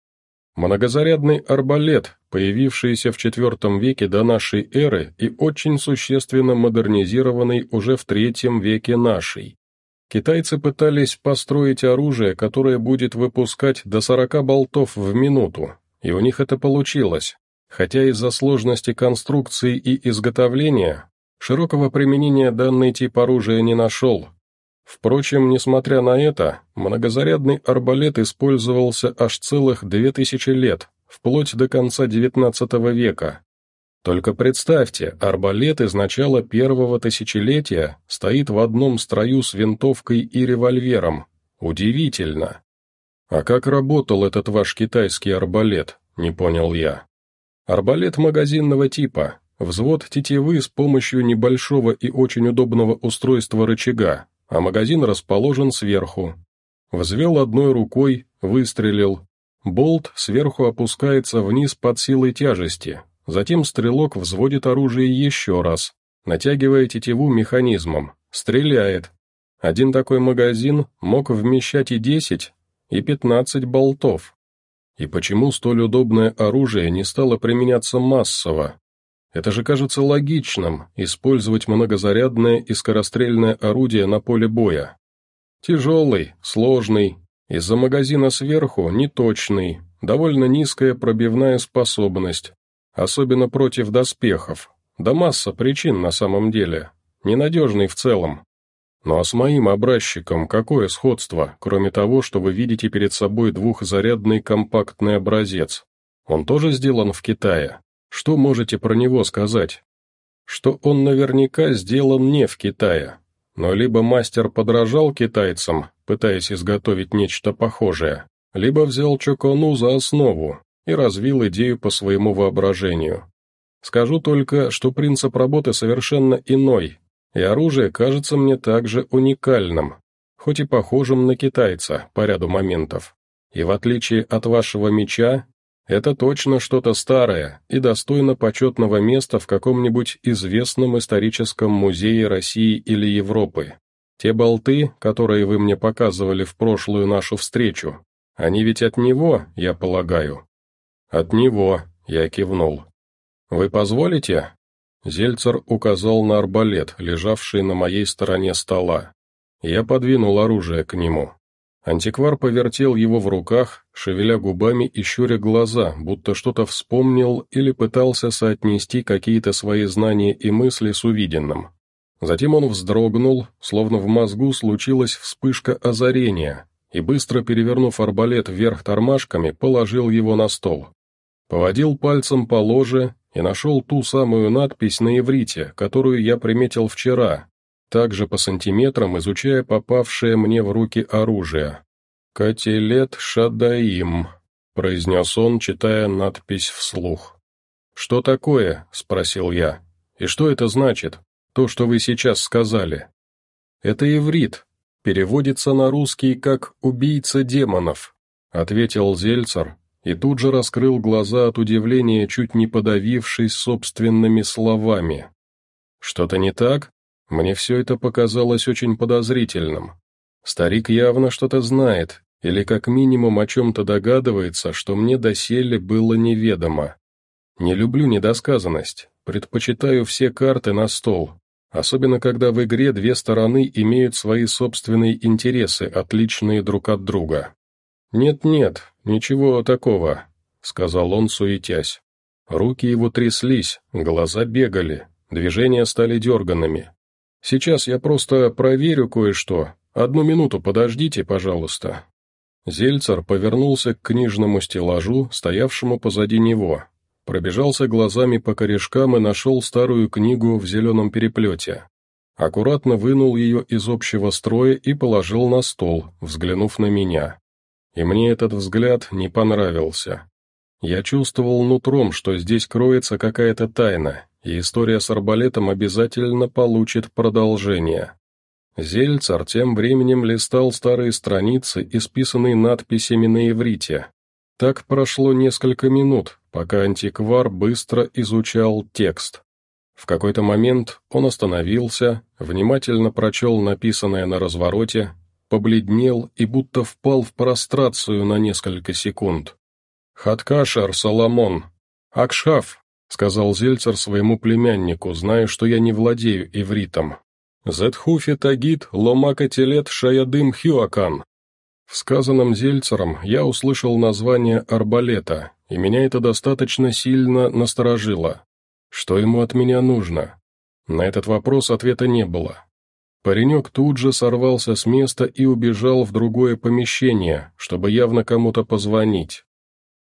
Многозарядный арбалет, появившийся в IV веке до нашей эры и очень существенно модернизированный уже в III веке нашей. Китайцы пытались построить оружие, которое будет выпускать до 40 болтов в минуту, и у них это получилось, хотя из-за сложности конструкции и изготовления широкого применения данный тип оружия не нашел, Впрочем, несмотря на это, многозарядный арбалет использовался аж целых две тысячи лет, вплоть до конца XIX века. Только представьте, арбалет из начала первого тысячелетия стоит в одном строю с винтовкой и револьвером. Удивительно. А как работал этот ваш китайский арбалет, не понял я. Арбалет магазинного типа, взвод тетивы с помощью небольшого и очень удобного устройства рычага, а магазин расположен сверху. Взвел одной рукой, выстрелил. Болт сверху опускается вниз под силой тяжести, затем стрелок взводит оружие еще раз, натягивая тетиву механизмом, стреляет. Один такой магазин мог вмещать и 10, и 15 болтов. И почему столь удобное оружие не стало применяться массово? Это же кажется логичным – использовать многозарядное и скорострельное орудие на поле боя. Тяжелый, сложный, из-за магазина сверху неточный, довольно низкая пробивная способность, особенно против доспехов. Да масса причин на самом деле, ненадежный в целом. Ну а с моим образчиком какое сходство, кроме того, что вы видите перед собой двухзарядный компактный образец? Он тоже сделан в Китае, что можете про него сказать? Что он наверняка сделан не в Китае, но либо мастер подражал китайцам, пытаясь изготовить нечто похожее, либо взял Чокону за основу и развил идею по своему воображению. Скажу только, что принцип работы совершенно иной, и оружие кажется мне также уникальным, хоть и похожим на китайца по ряду моментов. И в отличие от вашего меча, это точно что-то старое и достойно почетного места в каком-нибудь известном историческом музее России или Европы. Те болты, которые вы мне показывали в прошлую нашу встречу, они ведь от него, я полагаю?» «От него», — я кивнул. «Вы позволите?» Зельцер указал на арбалет, лежавший на моей стороне стола. Я подвинул оружие к нему. Антиквар повертел его в руках, шевеля губами и щуря глаза, будто что-то вспомнил или пытался соотнести какие-то свои знания и мысли с увиденным. Затем он вздрогнул, словно в мозгу случилась вспышка озарения, и быстро перевернув арбалет вверх тормашками, положил его на стол. Поводил пальцем по ложе и нашел ту самую надпись на иврите, которую я приметил вчера, также по сантиметрам изучая попавшее мне в руки оружие. «Котелет Шадаим», — произнес он, читая надпись вслух. «Что такое?» — спросил я. «И что это значит? То, что вы сейчас сказали?» Это иврит, переводится на русский как «убийца демонов», ответил Зельцер и тут же раскрыл глаза от удивления, чуть не подавившись собственными словами. Что-то не так? Мне все это показалось очень подозрительным. Старик явно что-то знает, или как минимум о чем-то догадывается, что мне доселе было неведомо. Не люблю недосказанность, предпочитаю все карты на стол, особенно когда в игре две стороны имеют свои собственные интересы, отличные друг от друга. «Нет-нет, ничего такого», — сказал он, суетясь. Руки его тряслись, глаза бегали, движения стали дерганными. «Сейчас я просто проверю кое-что. Одну минуту подождите, пожалуйста». Зельцер повернулся к книжному стеллажу, стоявшему позади него, пробежался глазами по корешкам и нашел старую книгу в зеленом переплете. Аккуратно вынул ее из общего строя и положил на стол, взглянув на меня. И мне этот взгляд не понравился. Я чувствовал нутром, что здесь кроется какая-то тайна, и история с арбалетом обязательно получит продолжение. Зельцар тем временем листал старые страницы, исписанные надписями на иврите. Так прошло несколько минут, пока антиквар быстро изучал текст. В какой-то момент он остановился, внимательно прочел написанное на развороте, побледнел и будто впал в прострацию на несколько секунд. «Хаткашер, Соломон! Акшаф!» — сказал Зельцер своему племяннику, зная, что я не владею ивритом. «Зетхуфи тагит ломака шаядым хюакан». В сказанном Зельцером я услышал название арбалета, и меня это достаточно сильно насторожило. Что ему от меня нужно? На этот вопрос ответа не было. Паренек тут же сорвался с места и убежал в другое помещение, чтобы явно кому-то позвонить.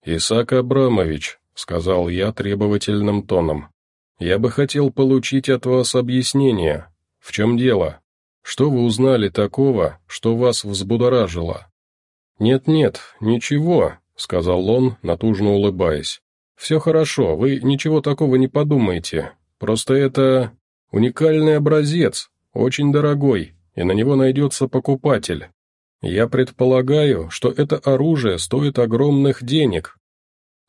«Исаак Абрамович», — сказал я требовательным тоном, — «я бы хотел получить от вас объяснение. В чем дело? Что вы узнали такого, что вас взбудоражило?» «Нет-нет, ничего», — сказал он, натужно улыбаясь. «Все хорошо, вы ничего такого не подумайте. Просто это уникальный образец, очень дорогой, и на него найдется покупатель. Я предполагаю, что это оружие стоит огромных денег.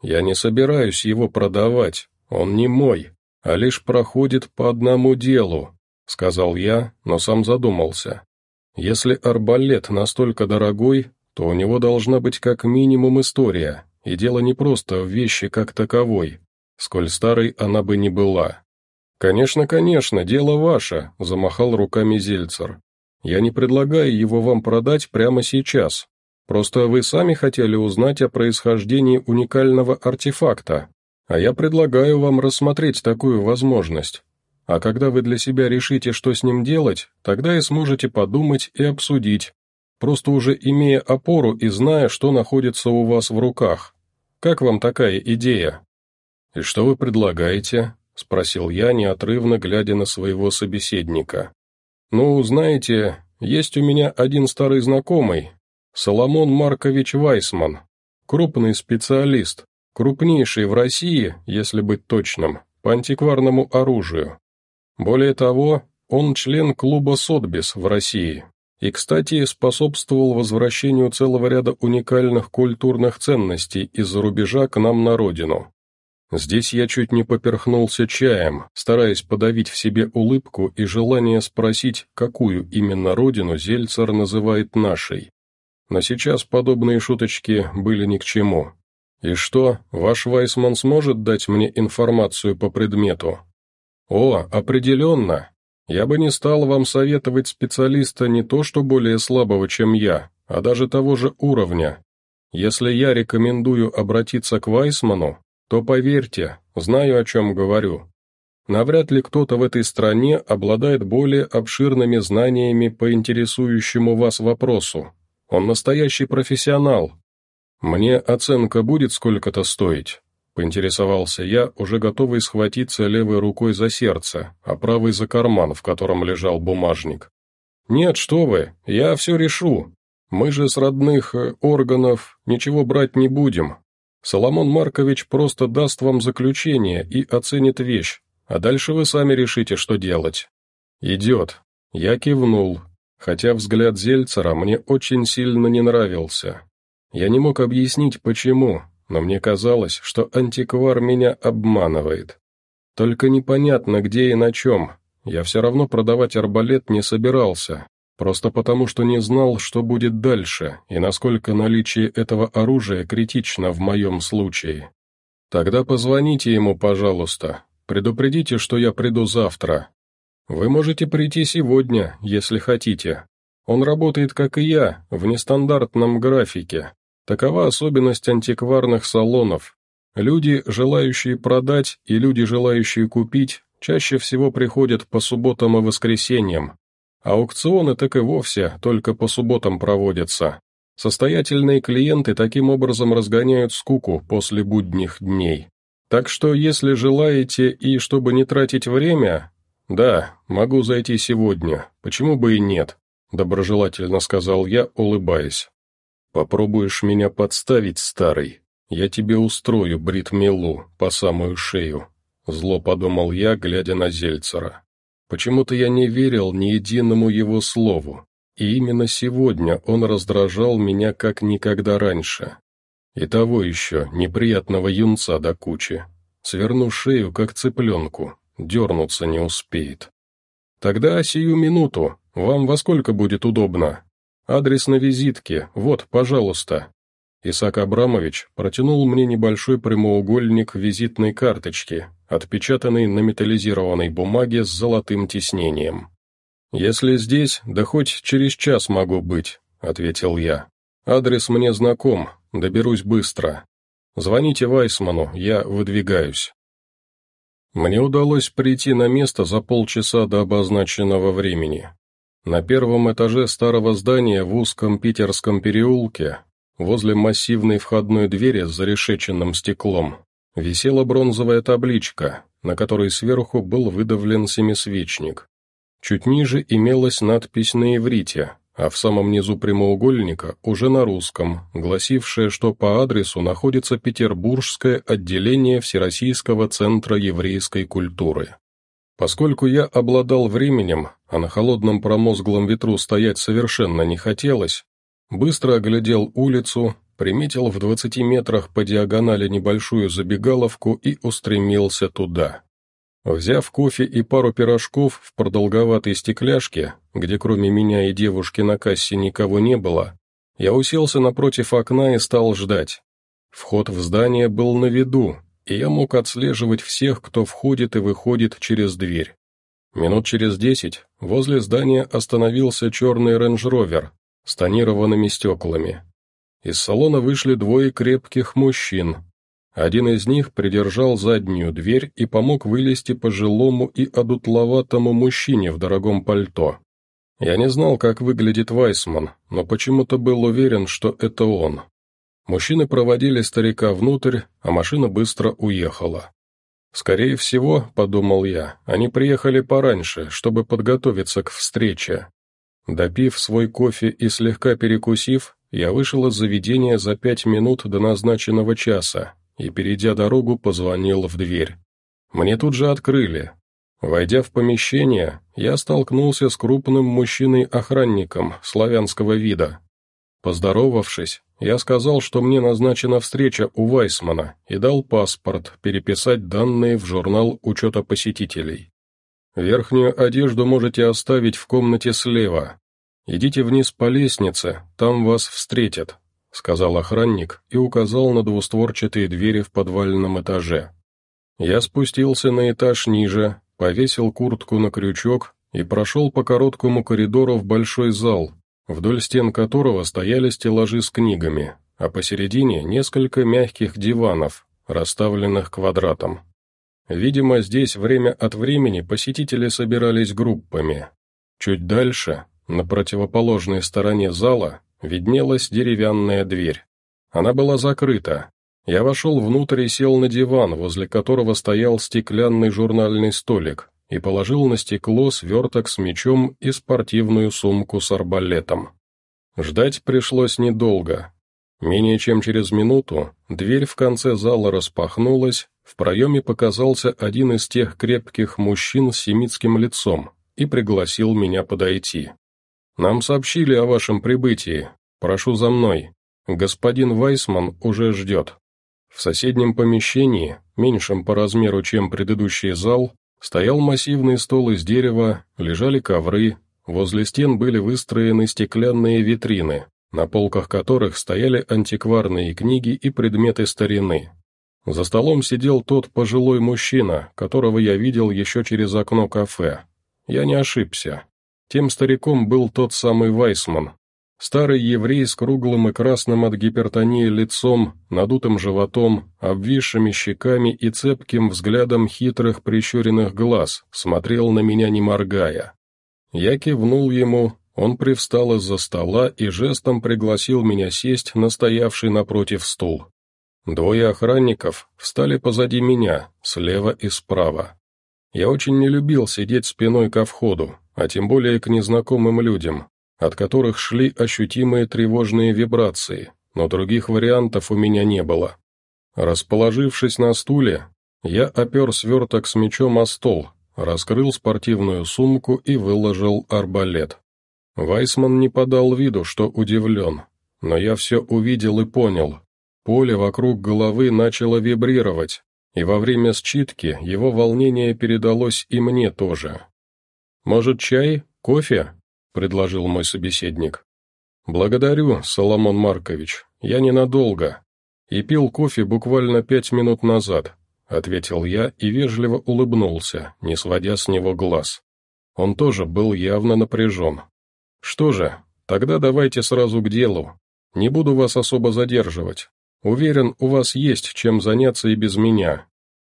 Я не собираюсь его продавать, он не мой, а лишь проходит по одному делу», — сказал я, но сам задумался. «Если арбалет настолько дорогой, то у него должна быть как минимум история, и дело не просто в вещи как таковой, сколь старой она бы ни была. «Конечно, конечно, дело ваше», — замахал руками Зельцер. «Я не предлагаю его вам продать прямо сейчас. Просто вы сами хотели узнать о происхождении уникального артефакта, а я предлагаю вам рассмотреть такую возможность. А когда вы для себя решите, что с ним делать, тогда и сможете подумать и обсудить, просто уже имея опору и зная, что находится у вас в руках. Как вам такая идея?» «И что вы предлагаете?» — спросил я, неотрывно глядя на своего собеседника. «Ну, знаете, есть у меня один старый знакомый, Соломон Маркович Вайсман, крупный специалист, крупнейший в России, если быть точным, по антикварному оружию. Более того, он член клуба «Сотбис» в России и, кстати, способствовал возвращению целого ряда уникальных культурных ценностей из-за рубежа к нам на родину. Здесь я чуть не поперхнулся чаем, стараясь подавить в себе улыбку и желание спросить, какую именно родину Зельцер называет нашей. Но сейчас подобные шуточки были ни к чему. «И что, ваш Вайсман сможет дать мне информацию по предмету?» «О, определенно. Я бы не стал вам советовать специалиста не то что более слабого, чем я, а даже того же уровня. Если я рекомендую обратиться к Вайсману, то поверьте, знаю, о чем говорю. Навряд ли кто-то в этой стране обладает более обширными знаниями по интересующему вас вопросу. Он настоящий профессионал. Мне оценка будет сколько-то стоить?» Поинтересовался я, уже готовый схватиться левой рукой за сердце, а правой за карман, в котором лежал бумажник. «Нет, что вы, я все решу. Мы же с родных э, органов ничего брать не будем, Соломон Маркович просто даст вам заключение и оценит вещь, а дальше вы сами решите, что делать». «Идет». Я кивнул, хотя взгляд Зельцера мне очень сильно не нравился. Я не мог объяснить, почему, но мне казалось, что антиквар меня обманывает. Только непонятно, где и на чем. Я все равно продавать арбалет не собирался, просто потому что не знал, что будет дальше, и насколько наличие этого оружия критично в моем случае. Тогда позвоните ему, пожалуйста, предупредите, что я приду завтра. Вы можете прийти сегодня, если хотите. Он работает, как и я, в нестандартном графике, Такова особенность антикварных салонов. Люди, желающие продать, и люди, желающие купить, чаще всего приходят по субботам и воскресеньям. Аукционы так и вовсе только по субботам проводятся. Состоятельные клиенты таким образом разгоняют скуку после будних дней. Так что, если желаете и чтобы не тратить время... Да, могу зайти сегодня, почему бы и нет, доброжелательно сказал я, улыбаясь. Попробуешь меня подставить, старый, я тебе устрою бритмелу по самую шею. Зло подумал я, глядя на Зельцера. Почему-то я не верил ни единому его слову, и именно сегодня он раздражал меня как никогда раньше. И того еще неприятного юнца до кучи. Сверну шею, как цыпленку, дернуться не успеет. Тогда сию минуту, вам во сколько будет удобно? Адрес на визитке, вот, пожалуйста». Исаак Абрамович протянул мне небольшой прямоугольник визитной карточки, отпечатанный на металлизированной бумаге с золотым тиснением. «Если здесь, да хоть через час могу быть», — ответил я. «Адрес мне знаком, доберусь быстро. Звоните Вайсману, я выдвигаюсь». Мне удалось прийти на место за полчаса до обозначенного времени. На первом этаже старого здания в узком питерском переулке, возле массивной входной двери с зарешеченным стеклом, висела бронзовая табличка, на которой сверху был выдавлен семисвечник. Чуть ниже имелась надпись на иврите, а в самом низу прямоугольника уже на русском, гласившая, что по адресу находится Петербургское отделение Всероссийского центра еврейской культуры. Поскольку я обладал временем, а на холодном промозглом ветру стоять совершенно не хотелось, быстро оглядел улицу, приметил в двадцати метрах по диагонали небольшую забегаловку и устремился туда. Взяв кофе и пару пирожков в продолговатой стекляшке, где кроме меня и девушки на кассе никого не было, я уселся напротив окна и стал ждать. Вход в здание был на виду, и я мог отслеживать всех, кто входит и выходит через дверь. Минут через десять возле здания остановился черный рейндж-ровер с тонированными стеклами. Из салона вышли двое крепких мужчин. Один из них придержал заднюю дверь и помог вылезти пожилому и одутловатому мужчине в дорогом пальто. Я не знал, как выглядит Вайсман, но почему-то был уверен, что это он. Мужчины проводили старика внутрь, а машина быстро уехала. «Скорее всего, — подумал я, — они приехали пораньше, чтобы подготовиться к встрече». Допив свой кофе и слегка перекусив, я вышел из заведения за пять минут до назначенного часа и, перейдя дорогу, позвонил в дверь. Мне тут же открыли. Войдя в помещение, я столкнулся с крупным мужчиной-охранником славянского вида. Поздоровавшись, я сказал, что мне назначена встреча у Вайсмана и дал паспорт переписать данные в журнал учета посетителей. Верхнюю одежду можете оставить в комнате слева. Идите вниз по лестнице, там вас встретят», — сказал охранник и указал на двустворчатые двери в подвальном этаже. Я спустился на этаж ниже, повесил куртку на крючок и прошел по короткому коридору в большой зал, вдоль стен которого стояли стеллажи с книгами, а посередине несколько мягких диванов, расставленных квадратом. Видимо, здесь время от времени посетители собирались группами. Чуть дальше, на противоположной стороне зала, виднелась деревянная дверь. Она была закрыта. Я вошел внутрь и сел на диван, возле которого стоял стеклянный журнальный столик, и положил на стекло сверток с мечом и спортивную сумку с арбалетом. Ждать пришлось недолго. Менее чем через минуту дверь в конце зала распахнулась, в проеме показался один из тех крепких мужчин с семитским лицом и пригласил меня подойти. Нам сообщили о вашем прибытии. Прошу за мной. Господин Вайсман уже ждет». В соседнем помещении, меньшем по размеру, чем предыдущий зал, стоял массивный стол из дерева, лежали ковры, возле стен были выстроены стеклянные витрины, на полках которых стояли антикварные книги и предметы старины. За столом сидел тот пожилой мужчина, которого я видел еще через окно кафе. Я не ошибся. Тем стариком был тот самый Вайсман. Старый еврей с круглым и красным от гипертонии лицом, надутым животом, обвисшими щеками и цепким взглядом хитрых прищуренных глаз смотрел на меня не моргая. Я кивнул ему, он привстал из-за стола и жестом пригласил меня сесть на стоявший напротив стул. Двое охранников встали позади меня, слева и справа. Я очень не любил сидеть спиной ко входу, а тем более к незнакомым людям, от которых шли ощутимые тревожные вибрации, но других вариантов у меня не было. Расположившись на стуле, я опер сверток с мечом о стол, раскрыл спортивную сумку и выложил арбалет. Вайсман не подал виду, что удивлен, но я все увидел и понял. Поле вокруг головы начало вибрировать, и во время считки его волнение передалось и мне тоже. «Может, чай? Кофе?» — предложил мой собеседник. «Благодарю, Соломон Маркович, я ненадолго. И пил кофе буквально пять минут назад», — ответил я и вежливо улыбнулся, не сводя с него глаз. Он тоже был явно напряжен. «Что же, тогда давайте сразу к делу. Не буду вас особо задерживать. Уверен, у вас есть чем заняться и без меня».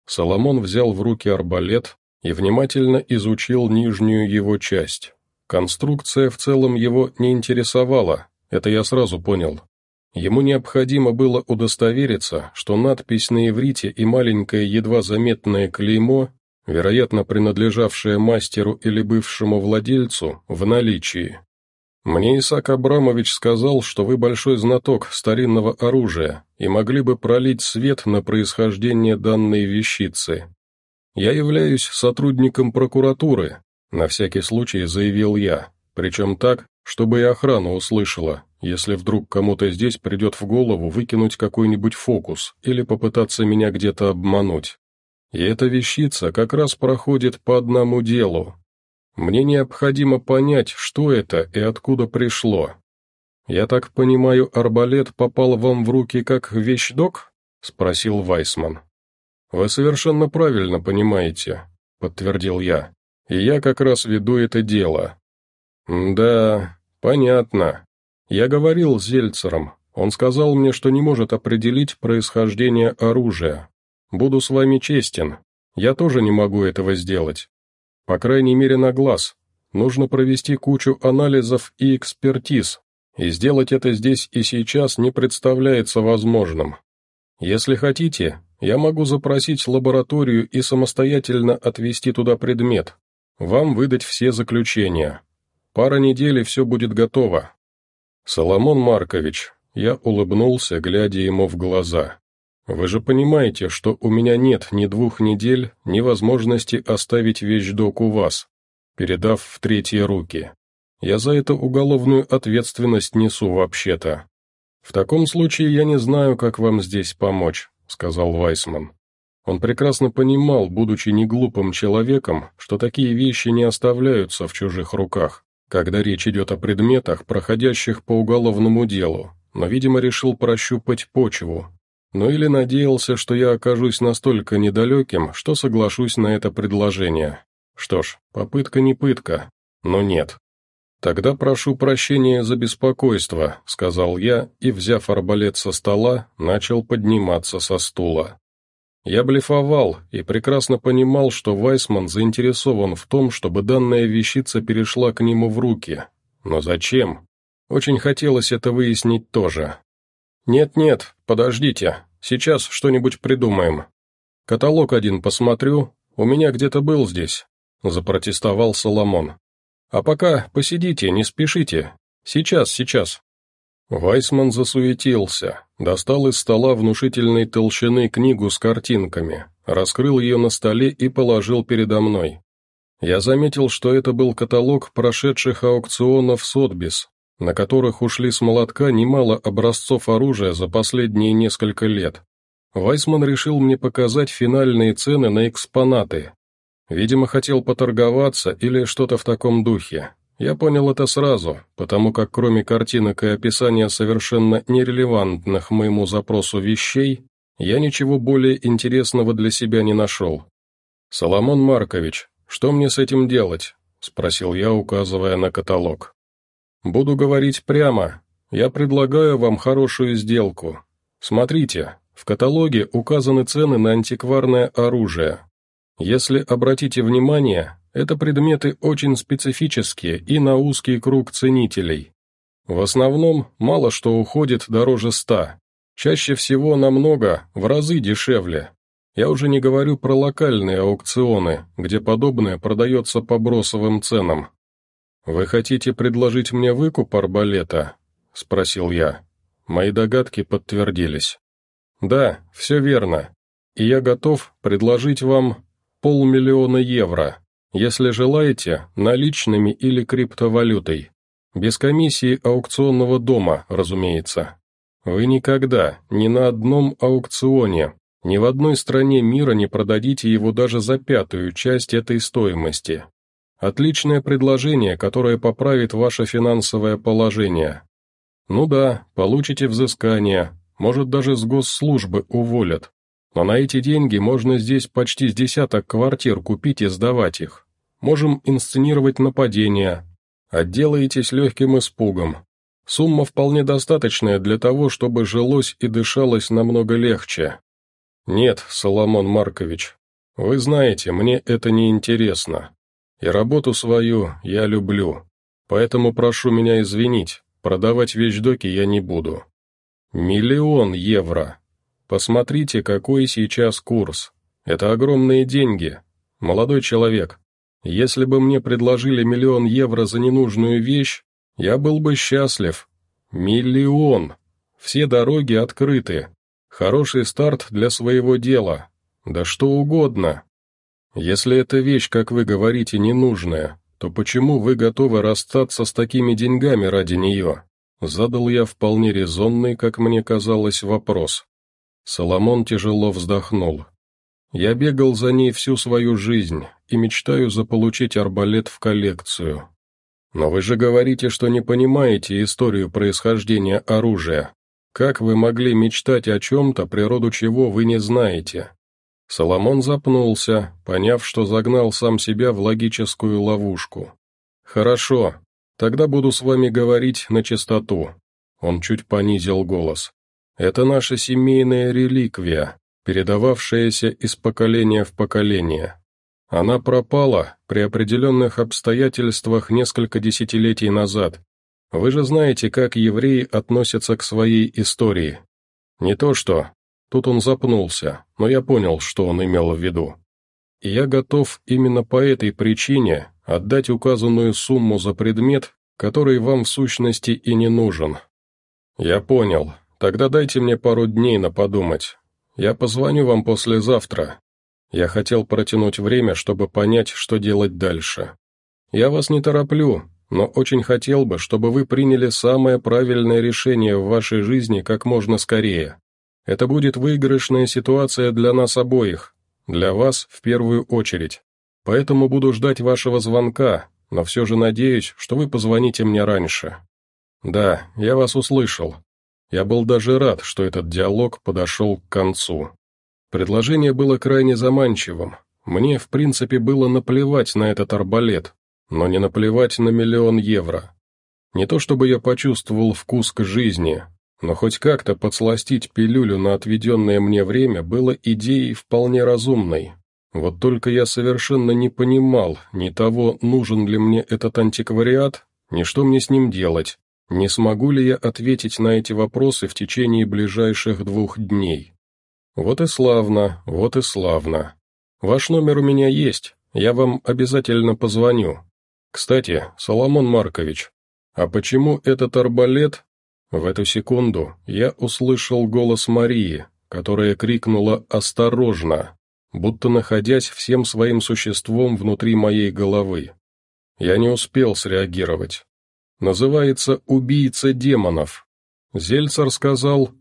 Соломон взял в руки арбалет и внимательно изучил нижнюю его часть. Конструкция в целом его не интересовала, это я сразу понял. Ему необходимо было удостовериться, что надпись на иврите и маленькое едва заметное клеймо, вероятно принадлежавшее мастеру или бывшему владельцу, в наличии. «Мне Исаак Абрамович сказал, что вы большой знаток старинного оружия и могли бы пролить свет на происхождение данной вещицы. Я являюсь сотрудником прокуратуры», на всякий случай заявил я, причем так, чтобы и охрана услышала, если вдруг кому-то здесь придет в голову выкинуть какой-нибудь фокус или попытаться меня где-то обмануть. И эта вещица как раз проходит по одному делу, мне необходимо понять, что это и откуда пришло. Я так понимаю, арбалет попал вам в руки как вещдок? спросил Вайсман. Вы совершенно правильно понимаете, подтвердил я. И я как раз веду это дело. Да, понятно. Я говорил с Зельцером. Он сказал мне, что не может определить происхождение оружия. Буду с вами честен. Я тоже не могу этого сделать. По крайней мере на глаз. Нужно провести кучу анализов и экспертиз, и сделать это здесь и сейчас не представляется возможным. Если хотите, я могу запросить лабораторию и самостоятельно отвезти туда предмет, вам выдать все заключения. Пара недель и все будет готово. Соломон Маркович, я улыбнулся, глядя ему в глаза. Вы же понимаете, что у меня нет ни двух недель, ни возможности оставить вещдок у вас, передав в третьи руки. Я за это уголовную ответственность несу вообще-то. В таком случае я не знаю, как вам здесь помочь, сказал Вайсман. Он прекрасно понимал, будучи неглупым человеком, что такие вещи не оставляются в чужих руках, когда речь идет о предметах, проходящих по уголовному делу, но, видимо, решил прощупать почву, ну или надеялся, что я окажусь настолько недалеким, что соглашусь на это предложение. Что ж, попытка не пытка, но нет. «Тогда прошу прощения за беспокойство», — сказал я, и, взяв арбалет со стола, начал подниматься со стула. Я блефовал и прекрасно понимал, что Вайсман заинтересован в том, чтобы данная вещица перешла к нему в руки. Но зачем? Очень хотелось это выяснить тоже. «Нет-нет, подождите, сейчас что-нибудь придумаем. Каталог один посмотрю, у меня где-то был здесь», — запротестовал Соломон. «А пока посидите, не спешите. Сейчас, сейчас». Вайсман засуетился, достал из стола внушительной толщины книгу с картинками, раскрыл ее на столе и положил передо мной. Я заметил, что это был каталог прошедших аукционов Сотбис, на которых ушли с молотка немало образцов оружия за последние несколько лет. Вайсман решил мне показать финальные цены на экспонаты. Видимо, хотел поторговаться или что-то в таком духе. Я понял это сразу, потому как кроме картинок и описания совершенно нерелевантных моему запросу вещей, я ничего более интересного для себя не нашел. «Соломон Маркович, что мне с этим делать?» — спросил я, указывая на каталог. «Буду говорить прямо. Я предлагаю вам хорошую сделку. Смотрите, в каталоге указаны цены на антикварное оружие. Если обратите внимание, это предметы очень специфические и на узкий круг ценителей. В основном мало что уходит дороже ста. Чаще всего намного, в разы дешевле. Я уже не говорю про локальные аукционы, где подобное продается по бросовым ценам. «Вы хотите предложить мне выкуп арбалета?» — спросил я. Мои догадки подтвердились. «Да, все верно. И я готов предложить вам полмиллиона евро, если желаете, наличными или криптовалютой. Без комиссии аукционного дома, разумеется. Вы никогда, ни на одном аукционе, ни в одной стране мира не продадите его даже за пятую часть этой стоимости. Отличное предложение, которое поправит ваше финансовое положение. Ну да, получите взыскание, может даже с госслужбы уволят. Но на эти деньги можно здесь почти с десяток квартир купить и сдавать их. Можем инсценировать нападение. Отделаетесь легким испугом. Сумма вполне достаточная для того, чтобы жилось и дышалось намного легче. Нет, Соломон Маркович, вы знаете, мне это не интересно. И работу свою я люблю. Поэтому прошу меня извинить, продавать вещдоки я не буду. Миллион евро. Посмотрите, какой сейчас курс. Это огромные деньги. Молодой человек, если бы мне предложили миллион евро за ненужную вещь, я был бы счастлив. Миллион. Все дороги открыты. Хороший старт для своего дела. Да что угодно. Если эта вещь, как вы говорите, ненужная, то почему вы готовы расстаться с такими деньгами ради нее? Задал я вполне резонный, как мне казалось, вопрос. Соломон тяжело вздохнул. Я бегал за ней всю свою жизнь и мечтаю заполучить арбалет в коллекцию. Но вы же говорите, что не понимаете историю происхождения оружия. Как вы могли мечтать о чем-то, природу чего вы не знаете? Соломон запнулся, поняв, что загнал сам себя в логическую ловушку. «Хорошо, тогда буду с вами говорить на чистоту». Он чуть понизил голос. «Это наша семейная реликвия, передававшаяся из поколения в поколение. Она пропала при определенных обстоятельствах несколько десятилетий назад. Вы же знаете, как евреи относятся к своей истории. Не то что, Тут он запнулся, но я понял, что он имел в виду. Я готов именно по этой причине отдать указанную сумму за предмет, который вам в сущности и не нужен. Я понял. Тогда дайте мне пару дней на подумать. Я позвоню вам послезавтра. Я хотел протянуть время, чтобы понять, что делать дальше. Я вас не тороплю, но очень хотел бы, чтобы вы приняли самое правильное решение в вашей жизни как можно скорее. Это будет выигрышная ситуация для нас обоих, для вас в первую очередь. Поэтому буду ждать вашего звонка, но все же надеюсь, что вы позвоните мне раньше. Да, я вас услышал. Я был даже рад, что этот диалог подошел к концу. Предложение было крайне заманчивым. Мне, в принципе, было наплевать на этот арбалет, но не наплевать на миллион евро. Не то чтобы я почувствовал вкус к жизни, но хоть как-то подсластить пилюлю на отведенное мне время было идеей вполне разумной. Вот только я совершенно не понимал ни того, нужен ли мне этот антиквариат, ни что мне с ним делать, не смогу ли я ответить на эти вопросы в течение ближайших двух дней. Вот и славно, вот и славно. Ваш номер у меня есть, я вам обязательно позвоню. Кстати, Соломон Маркович, а почему этот арбалет в эту секунду я услышал голос Марии, которая крикнула «Осторожно!». будто находясь всем своим существом внутри моей головы. Я не успел среагировать. Называется «убийца демонов». Зельцер сказал...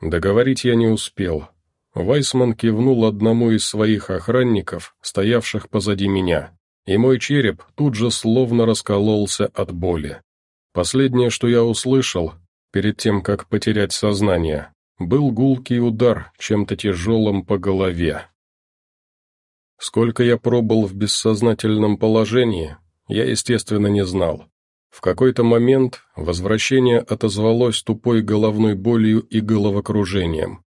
Договорить я не успел. Вайсман кивнул одному из своих охранников, стоявших позади меня, и мой череп тут же словно раскололся от боли. Последнее, что я услышал, перед тем, как потерять сознание, был гулкий удар чем-то тяжелым по голове. Сколько я пробыл в бессознательном положении, я, естественно, не знал. В какой-то момент возвращение отозвалось тупой головной болью и головокружением.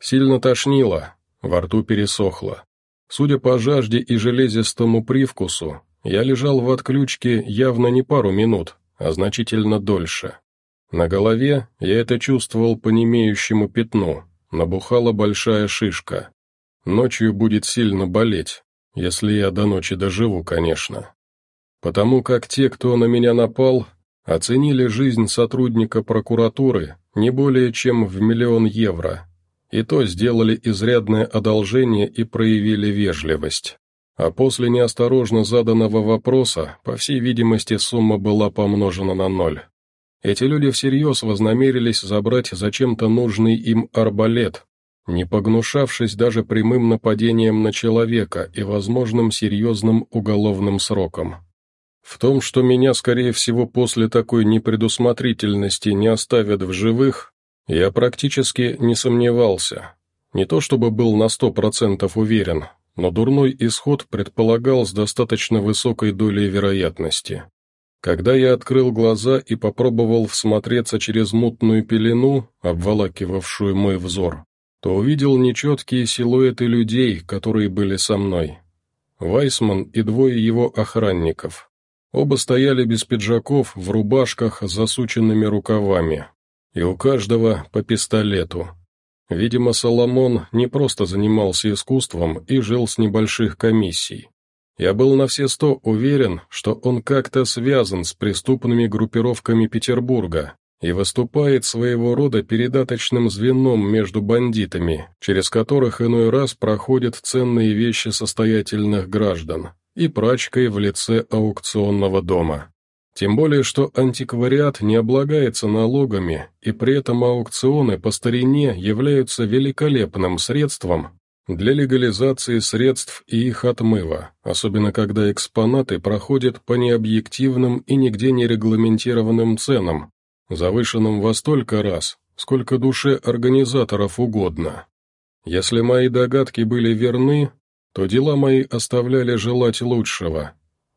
Сильно тошнило, во рту пересохло. Судя по жажде и железистому привкусу, я лежал в отключке явно не пару минут, а значительно дольше. На голове я это чувствовал по немеющему пятну, набухала большая шишка. Ночью будет сильно болеть, если я до ночи доживу, конечно. Потому как те, кто на меня напал, оценили жизнь сотрудника прокуратуры не более чем в миллион евро, и то сделали изрядное одолжение и проявили вежливость. А после неосторожно заданного вопроса, по всей видимости, сумма была помножена на ноль. Эти люди всерьез вознамерились забрать зачем-то нужный им арбалет, не погнушавшись даже прямым нападением на человека и возможным серьезным уголовным сроком. В том, что меня, скорее всего, после такой непредусмотрительности не оставят в живых, я практически не сомневался. Не то чтобы был на сто процентов уверен, но дурной исход предполагал с достаточно высокой долей вероятности. Когда я открыл глаза и попробовал всмотреться через мутную пелену, обволакивавшую мой взор, то увидел нечеткие силуэты людей, которые были со мной. Вайсман и двое его охранников. Оба стояли без пиджаков, в рубашках с засученными рукавами. И у каждого по пистолету. Видимо, Соломон не просто занимался искусством и жил с небольших комиссий. Я был на все сто уверен, что он как-то связан с преступными группировками Петербурга и выступает своего рода передаточным звеном между бандитами, через которых иной раз проходят ценные вещи состоятельных граждан, и прачкой в лице аукционного дома. Тем более, что антиквариат не облагается налогами, и при этом аукционы по старине являются великолепным средством для легализации средств и их отмыва, особенно когда экспонаты проходят по необъективным и нигде не регламентированным ценам, завышенным во столько раз, сколько душе организаторов угодно. Если мои догадки были верны, то дела мои оставляли желать лучшего,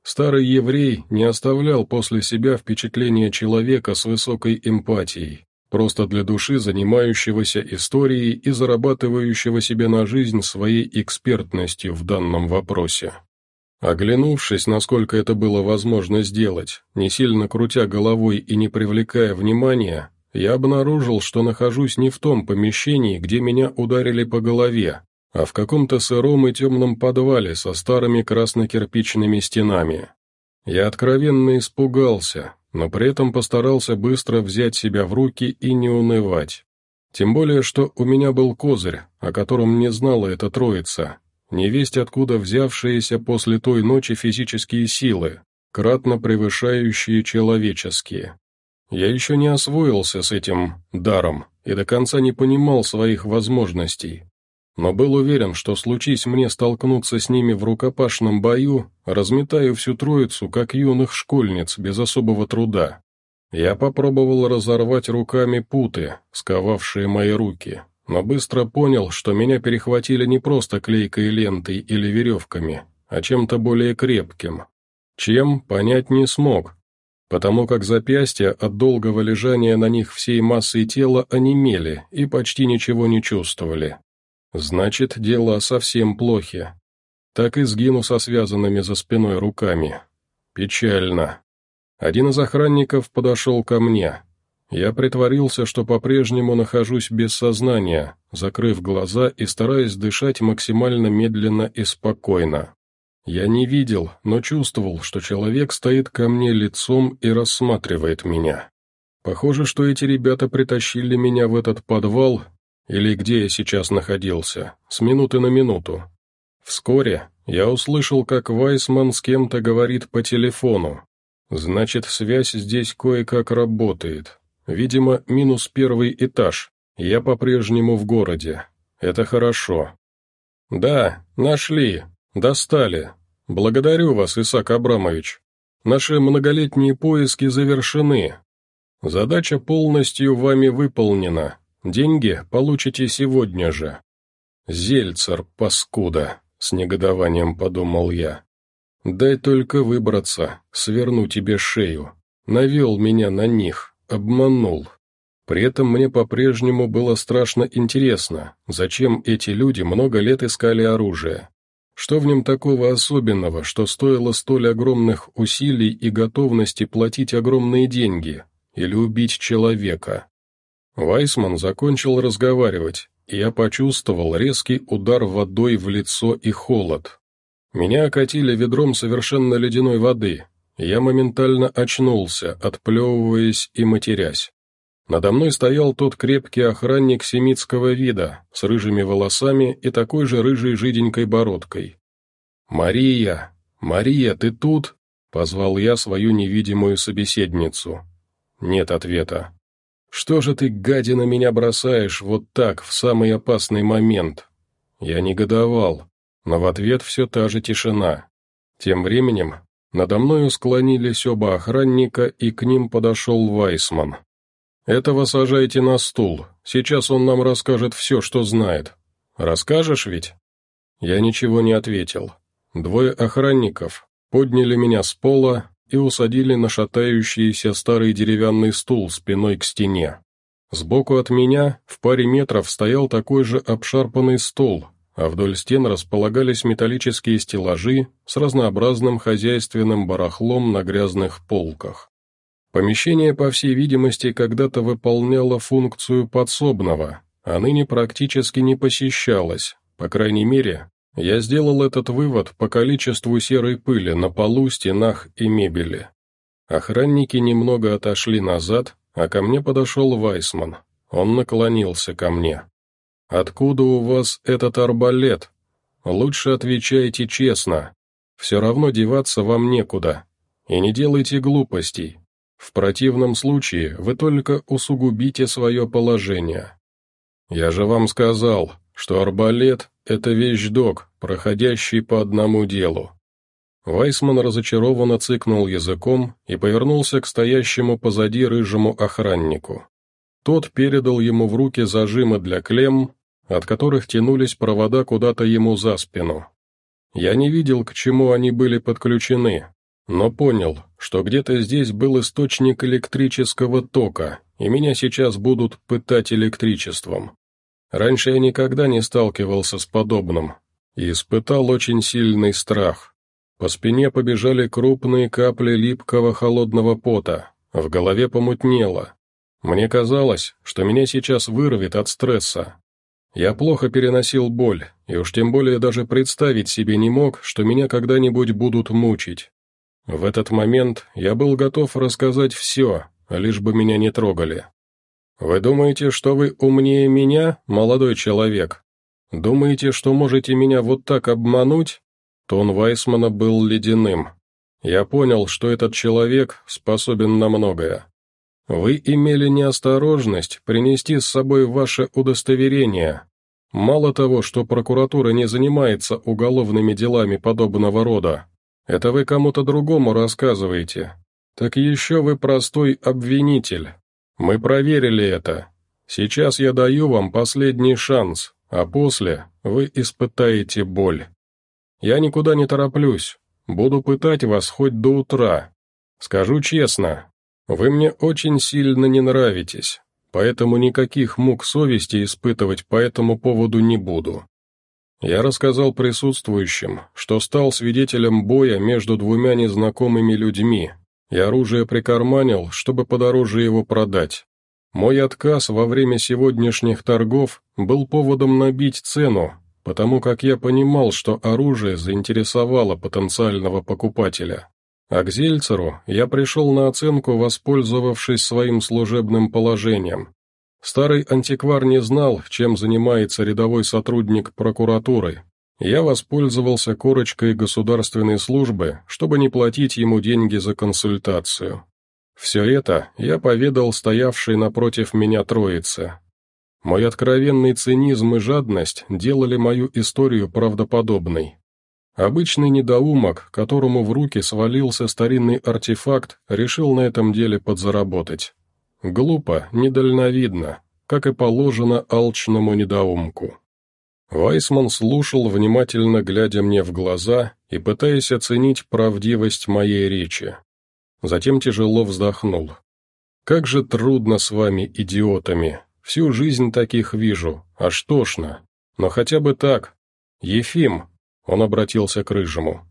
Старый еврей не оставлял после себя впечатления человека с высокой эмпатией, просто для души занимающегося историей и зарабатывающего себе на жизнь своей экспертностью в данном вопросе. Оглянувшись, насколько это было возможно сделать, не сильно крутя головой и не привлекая внимания, я обнаружил, что нахожусь не в том помещении, где меня ударили по голове, а в каком-то сыром и темном подвале со старыми краснокирпичными стенами. Я откровенно испугался, но при этом постарался быстро взять себя в руки и не унывать. Тем более, что у меня был козырь, о котором не знала эта троица, невесть откуда взявшиеся после той ночи физические силы, кратно превышающие человеческие. Я еще не освоился с этим даром и до конца не понимал своих возможностей, но был уверен, что случись мне столкнуться с ними в рукопашном бою, разметаю всю троицу, как юных школьниц, без особого труда. Я попробовал разорвать руками путы, сковавшие мои руки, но быстро понял, что меня перехватили не просто клейкой лентой или веревками, а чем-то более крепким. Чем, понять не смог, потому как запястья от долгого лежания на них всей массой тела онемели и почти ничего не чувствовали. Значит, дела совсем плохи. Так и сгину со связанными за спиной руками. Печально. Один из охранников подошел ко мне. Я притворился, что по-прежнему нахожусь без сознания, закрыв глаза и стараясь дышать максимально медленно и спокойно. Я не видел, но чувствовал, что человек стоит ко мне лицом и рассматривает меня. Похоже, что эти ребята притащили меня в этот подвал или где я сейчас находился, с минуты на минуту. Вскоре я услышал, как Вайсман с кем-то говорит по телефону. Значит, связь здесь кое-как работает. Видимо, минус первый этаж. Я по-прежнему в городе. Это хорошо. Да, нашли. Достали. Благодарю вас, Исаак Абрамович. Наши многолетние поиски завершены. Задача полностью вами выполнена. Деньги получите сегодня же. Зельцер, паскуда, с негодованием подумал я. Дай только выбраться, сверну тебе шею. Навел меня на них, обманул. При этом мне по-прежнему было страшно интересно, зачем эти люди много лет искали оружие. Что в нем такого особенного, что стоило столь огромных усилий и готовности платить огромные деньги или убить человека? Вайсман закончил разговаривать, и я почувствовал резкий удар водой в лицо и холод. Меня окатили ведром совершенно ледяной воды, я моментально очнулся, отплевываясь и матерясь. Надо мной стоял тот крепкий охранник семитского вида, с рыжими волосами и такой же рыжей жиденькой бородкой. «Мария! Мария, ты тут?» — позвал я свою невидимую собеседницу. Нет ответа. «Что же ты, гадина, меня бросаешь вот так, в самый опасный момент?» Я негодовал, но в ответ все та же тишина. Тем временем надо мною склонились оба охранника, и к ним подошел Вайсман. «Этого сажайте на стул, сейчас он нам расскажет все, что знает. Расскажешь ведь?» Я ничего не ответил. Двое охранников подняли меня с пола и усадили на шатающийся старый деревянный стул спиной к стене. Сбоку от меня, в паре метров, стоял такой же обшарпанный стол, а вдоль стен располагались металлические стеллажи с разнообразным хозяйственным барахлом на грязных полках. Помещение, по всей видимости, когда-то выполняло функцию подсобного, а ныне практически не посещалось, по крайней мере, я сделал этот вывод по количеству серой пыли на полу, стенах и мебели. Охранники немного отошли назад, а ко мне подошел Вайсман. Он наклонился ко мне. «Откуда у вас этот арбалет? Лучше отвечайте честно. Все равно деваться вам некуда. И не делайте глупостей. В противном случае вы только усугубите свое положение. Я же вам сказал, что арбалет — это вещдок, проходящий по одному делу. Вайсман разочарованно цыкнул языком и повернулся к стоящему позади рыжему охраннику. Тот передал ему в руки зажимы для клемм, от которых тянулись провода куда-то ему за спину. Я не видел, к чему они были подключены, но понял, что где-то здесь был источник электрического тока, и меня сейчас будут пытать электричеством. Раньше я никогда не сталкивался с подобным, и испытал очень сильный страх. По спине побежали крупные капли липкого холодного пота, в голове помутнело. Мне казалось, что меня сейчас вырвет от стресса, я плохо переносил боль, и уж тем более даже представить себе не мог, что меня когда-нибудь будут мучить. В этот момент я был готов рассказать все, лишь бы меня не трогали. «Вы думаете, что вы умнее меня, молодой человек? Думаете, что можете меня вот так обмануть?» Тон Вайсмана был ледяным. Я понял, что этот человек способен на многое. Вы имели неосторожность принести с собой ваше удостоверение. Мало того, что прокуратура не занимается уголовными делами подобного рода, это вы кому-то другому рассказываете. Так еще вы простой обвинитель. Мы проверили это. Сейчас я даю вам последний шанс, а после вы испытаете боль. Я никуда не тороплюсь, буду пытать вас хоть до утра. Скажу честно, вы мне очень сильно не нравитесь, поэтому никаких мук совести испытывать по этому поводу не буду. Я рассказал присутствующим, что стал свидетелем боя между двумя незнакомыми людьми, и оружие прикарманил, чтобы подороже его продать. Мой отказ во время сегодняшних торгов был поводом набить цену, потому как я понимал, что оружие заинтересовало потенциального покупателя. А к Зельцеру я пришел на оценку, воспользовавшись своим служебным положением. Старый антиквар не знал, чем занимается рядовой сотрудник прокуратуры, Я воспользовался корочкой государственной службы, чтобы не платить ему деньги за консультацию. Все это я поведал стоявшей напротив меня троице. Мой откровенный цинизм и жадность делали мою историю правдоподобной. Обычный недоумок, которому в руки свалился старинный артефакт, решил на этом деле подзаработать. Глупо, недальновидно, как и положено алчному недоумку. Вайсман слушал, внимательно глядя мне в глаза и пытаясь оценить правдивость моей речи. Затем тяжело вздохнул. «Как же трудно с вами, идиотами! Всю жизнь таких вижу, аж тошно. Но хотя бы так. Ефим, он обратился к Рыжему.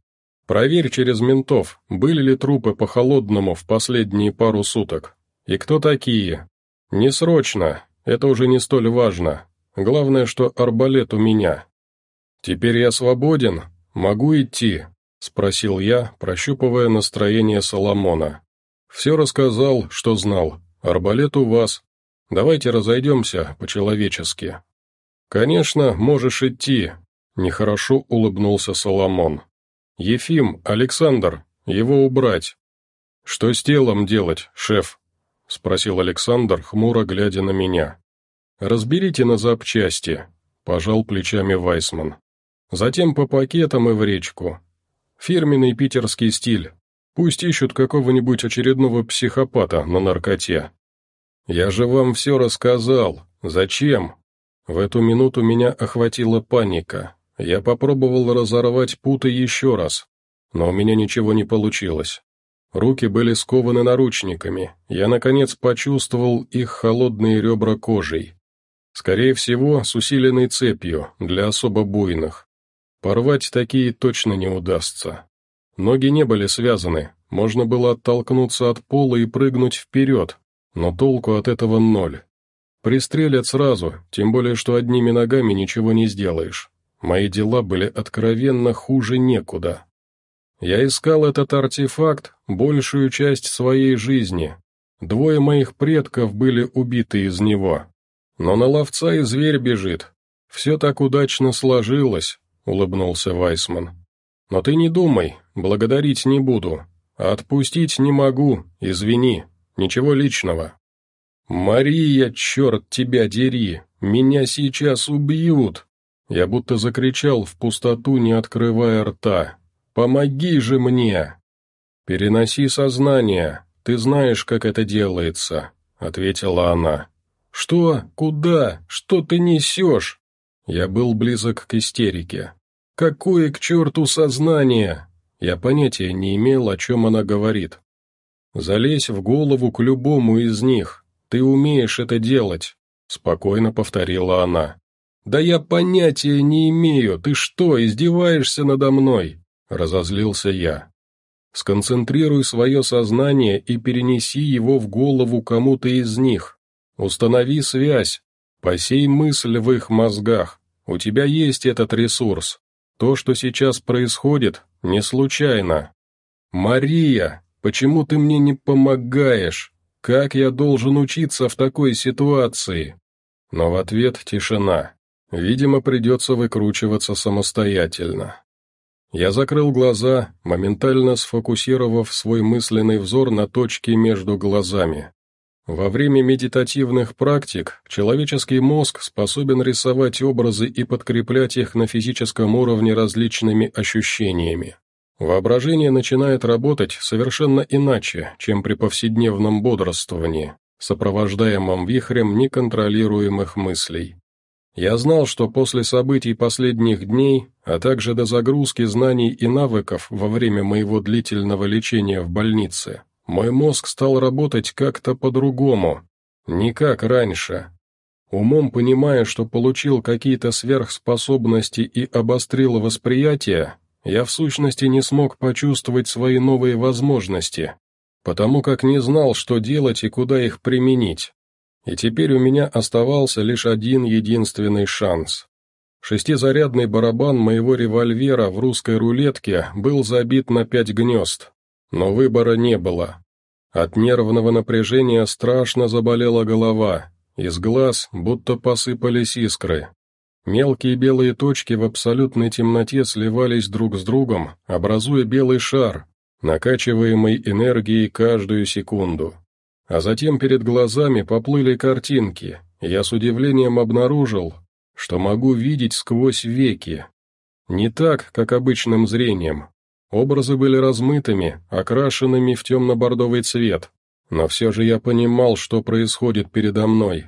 «Проверь через ментов, были ли трупы по-холодному в последние пару суток. И кто такие? Не срочно, это уже не столь важно. Главное, что арбалет у меня». «Теперь я свободен? Могу идти?» — спросил я, прощупывая настроение Соломона. «Все рассказал, что знал. Арбалет у вас. Давайте разойдемся по-человечески». «Конечно, можешь идти, Нехорошо улыбнулся Соломон. «Ефим, Александр, его убрать». «Что с телом делать, шеф?» — спросил Александр, хмуро глядя на меня. «Разберите на запчасти», — пожал плечами Вайсман. «Затем по пакетам и в речку. Фирменный питерский стиль. Пусть ищут какого-нибудь очередного психопата на наркоте». «Я же вам все рассказал. Зачем?» В эту минуту меня охватила паника. Я попробовал разорвать путы еще раз, но у меня ничего не получилось. Руки были скованы наручниками, я, наконец, почувствовал их холодные ребра кожей. Скорее всего, с усиленной цепью, для особо буйных. Порвать такие точно не удастся. Ноги не были связаны, можно было оттолкнуться от пола и прыгнуть вперед, но толку от этого ноль. Пристрелят сразу, тем более, что одними ногами ничего не сделаешь. Мои дела были откровенно хуже некуда. Я искал этот артефакт большую часть своей жизни. Двое моих предков были убиты из него. Но на ловца и зверь бежит. Все так удачно сложилось, улыбнулся Вайсман. Но ты не думай, благодарить не буду. А отпустить не могу, извини, ничего личного. «Мария, черт тебя дери, меня сейчас убьют!» Я будто закричал в пустоту, не открывая рта. «Помоги же мне!» «Переноси сознание, ты знаешь, как это делается», — ответила она. «Что? Куда? Что ты несешь?» Я был близок к истерике. «Какое к черту сознание?» Я понятия не имел, о чем она говорит. «Залезь в голову к любому из них. Ты умеешь это делать», — спокойно повторила она. «Да я понятия не имею, ты что, издеваешься надо мной?» — разозлился я. «Сконцентрируй свое сознание и перенеси его в голову кому-то из них. Установи связь, посей мысль в их мозгах. У тебя есть этот ресурс. То, что сейчас происходит, не случайно. Мария, почему ты мне не помогаешь? Как я должен учиться в такой ситуации?» Но в ответ тишина. Видимо, придется выкручиваться самостоятельно. Я закрыл глаза, моментально сфокусировав свой мысленный взор на точке между глазами. Во время медитативных практик человеческий мозг способен рисовать образы и подкреплять их на физическом уровне различными ощущениями. Воображение начинает работать совершенно иначе, чем при повседневном бодрствовании, сопровождаемом вихрем неконтролируемых мыслей. Я знал, что после событий последних дней, а также до загрузки знаний и навыков во время моего длительного лечения в больнице, мой мозг стал работать как-то по-другому, не как раньше. Умом понимая, что получил какие-то сверхспособности и обострил восприятие, я в сущности не смог почувствовать свои новые возможности, потому как не знал, что делать и куда их применить. И теперь у меня оставался лишь один единственный шанс. Шестизарядный барабан моего револьвера в русской рулетке был забит на пять гнезд, но выбора не было. От нервного напряжения страшно заболела голова, из глаз будто посыпались искры. Мелкие белые точки в абсолютной темноте сливались друг с другом, образуя белый шар, накачиваемый энергией каждую секунду. А затем перед глазами поплыли картинки, и я с удивлением обнаружил, что могу видеть сквозь веки. Не так, как обычным зрением. Образы были размытыми, окрашенными в темно-бордовый цвет, но все же я понимал, что происходит передо мной.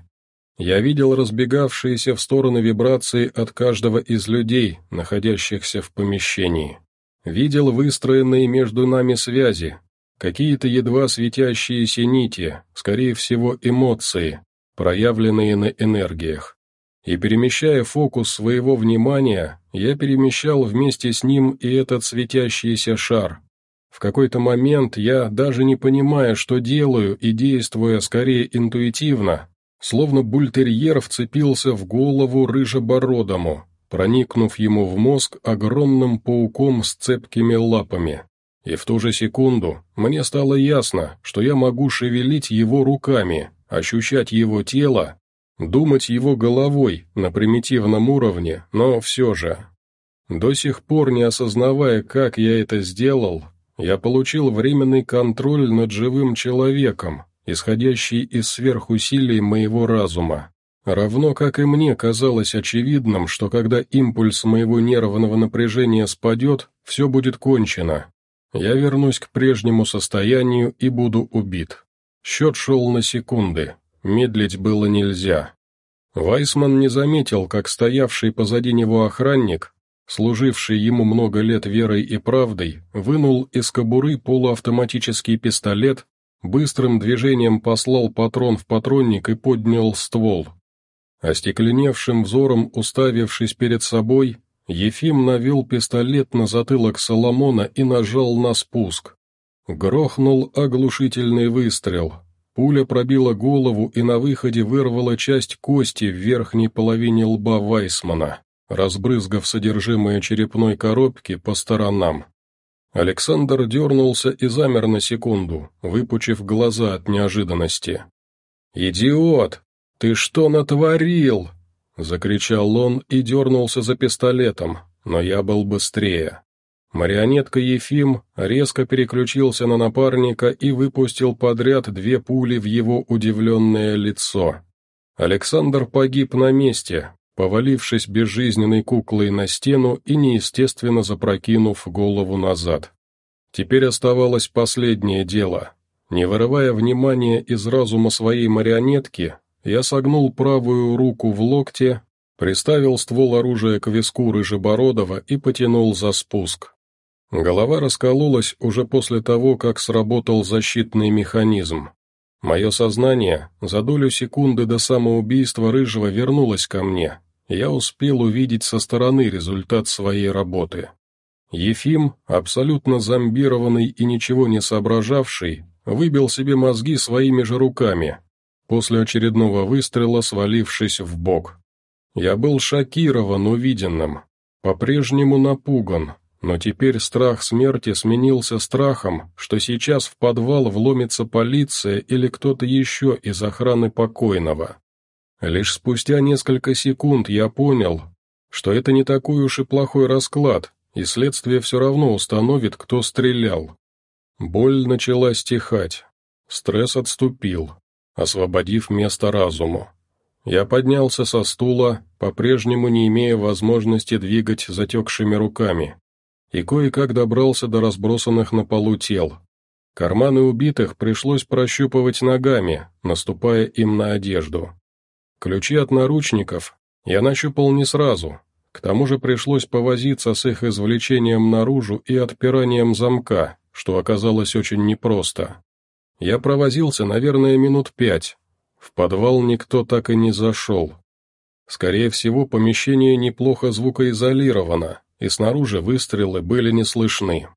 Я видел разбегавшиеся в стороны вибрации от каждого из людей, находящихся в помещении. Видел выстроенные между нами связи, какие-то едва светящиеся нити, скорее всего эмоции, проявленные на энергиях. И перемещая фокус своего внимания, я перемещал вместе с ним и этот светящийся шар. В какой-то момент я, даже не понимая, что делаю и действуя скорее интуитивно, Словно бультерьер вцепился в голову рыжебородому, проникнув ему в мозг огромным пауком с цепкими лапами. И в ту же секунду мне стало ясно, что я могу шевелить его руками, ощущать его тело, думать его головой на примитивном уровне, но все же. До сих пор не осознавая, как я это сделал, я получил временный контроль над живым человеком, исходящий из сверхусилий моего разума. Равно как и мне казалось очевидным, что когда импульс моего нервного напряжения спадет, все будет кончено. Я вернусь к прежнему состоянию и буду убит. Счет шел на секунды, медлить было нельзя. Вайсман не заметил, как стоявший позади него охранник, служивший ему много лет верой и правдой, вынул из кобуры полуавтоматический пистолет Быстрым движением послал патрон в патронник и поднял ствол. Остекленевшим взором, уставившись перед собой, Ефим навел пистолет на затылок Соломона и нажал на спуск. Грохнул оглушительный выстрел. Пуля пробила голову и на выходе вырвала часть кости в верхней половине лба Вайсмана, разбрызгав содержимое черепной коробки по сторонам. Александр дернулся и замер на секунду, выпучив глаза от неожиданности. «Идиот! Ты что натворил?» — закричал он и дернулся за пистолетом, но я был быстрее. Марионетка Ефим резко переключился на напарника и выпустил подряд две пули в его удивленное лицо. Александр погиб на месте, повалившись безжизненной куклой на стену и неестественно запрокинув голову назад. Теперь оставалось последнее дело. Не вырывая внимания из разума своей марионетки, я согнул правую руку в локте, приставил ствол оружия к виску Рыжебородова и потянул за спуск. Голова раскололась уже после того, как сработал защитный механизм. Мое сознание за долю секунды до самоубийства Рыжего вернулось ко мне, я успел увидеть со стороны результат своей работы. Ефим, абсолютно зомбированный и ничего не соображавший, выбил себе мозги своими же руками, после очередного выстрела свалившись в бок. Я был шокирован увиденным, по-прежнему напуган, но теперь страх смерти сменился страхом, что сейчас в подвал вломится полиция или кто-то еще из охраны покойного. Лишь спустя несколько секунд я понял, что это не такой уж и плохой расклад, и следствие все равно установит, кто стрелял. Боль начала стихать, стресс отступил, освободив место разуму. Я поднялся со стула, по-прежнему не имея возможности двигать затекшими руками, и кое-как добрался до разбросанных на полу тел. Карманы убитых пришлось прощупывать ногами, наступая им на одежду. Ключи от наручников я нащупал не сразу, к тому же пришлось повозиться с их извлечением наружу и отпиранием замка, что оказалось очень непросто. Я провозился, наверное, минут пять. В подвал никто так и не зашел. Скорее всего, помещение неплохо звукоизолировано, и снаружи выстрелы были не слышны.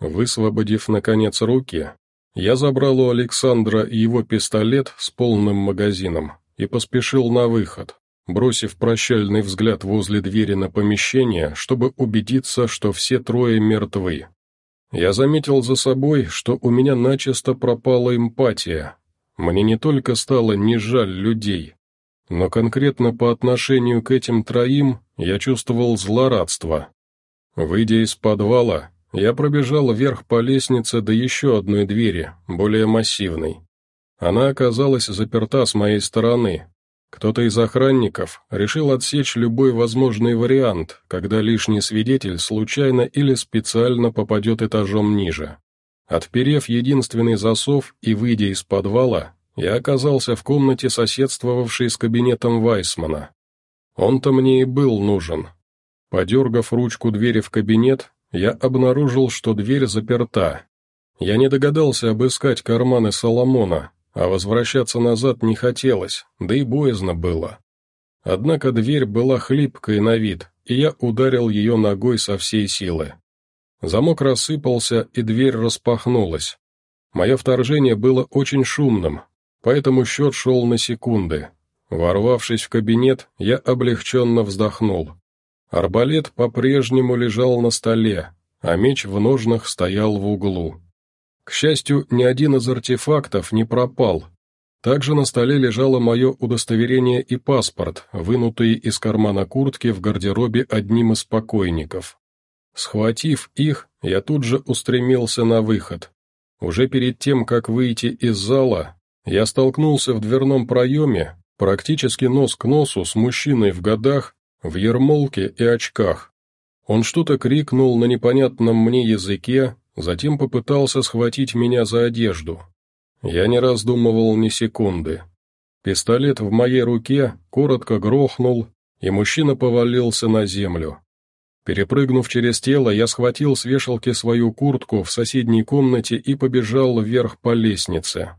Высвободив, наконец, руки, я забрал у Александра его пистолет с полным магазином и поспешил на выход, бросив прощальный взгляд возле двери на помещение, чтобы убедиться, что все трое мертвы. Я заметил за собой, что у меня начисто пропала эмпатия. Мне не только стало не жаль людей, но конкретно по отношению к этим троим я чувствовал злорадство. Выйдя из подвала, я пробежал вверх по лестнице до еще одной двери, более массивной. Она оказалась заперта с моей стороны. Кто-то из охранников решил отсечь любой возможный вариант, когда лишний свидетель случайно или специально попадет этажом ниже. Отперев единственный засов и выйдя из подвала, я оказался в комнате, соседствовавшей с кабинетом Вайсмана. Он-то мне и был нужен. Подергав ручку двери в кабинет, я обнаружил, что дверь заперта. Я не догадался обыскать карманы Соломона, а возвращаться назад не хотелось, да и боязно было. Однако дверь была хлипкой на вид, и я ударил ее ногой со всей силы. Замок рассыпался, и дверь распахнулась. Мое вторжение было очень шумным, поэтому счет шел на секунды. Ворвавшись в кабинет, я облегченно вздохнул. Арбалет по-прежнему лежал на столе, а меч в ножнах стоял в углу. К счастью, ни один из артефактов не пропал. Также на столе лежало мое удостоверение и паспорт, вынутые из кармана куртки в гардеробе одним из покойников. Схватив их, я тут же устремился на выход. Уже перед тем, как выйти из зала, я столкнулся в дверном проеме, практически нос к носу с мужчиной в годах, в ермолке и очках. Он что-то крикнул на непонятном мне языке, затем попытался схватить меня за одежду. Я не раздумывал ни секунды. Пистолет в моей руке коротко грохнул, и мужчина повалился на землю. Перепрыгнув через тело, я схватил с вешалки свою куртку в соседней комнате и побежал вверх по лестнице.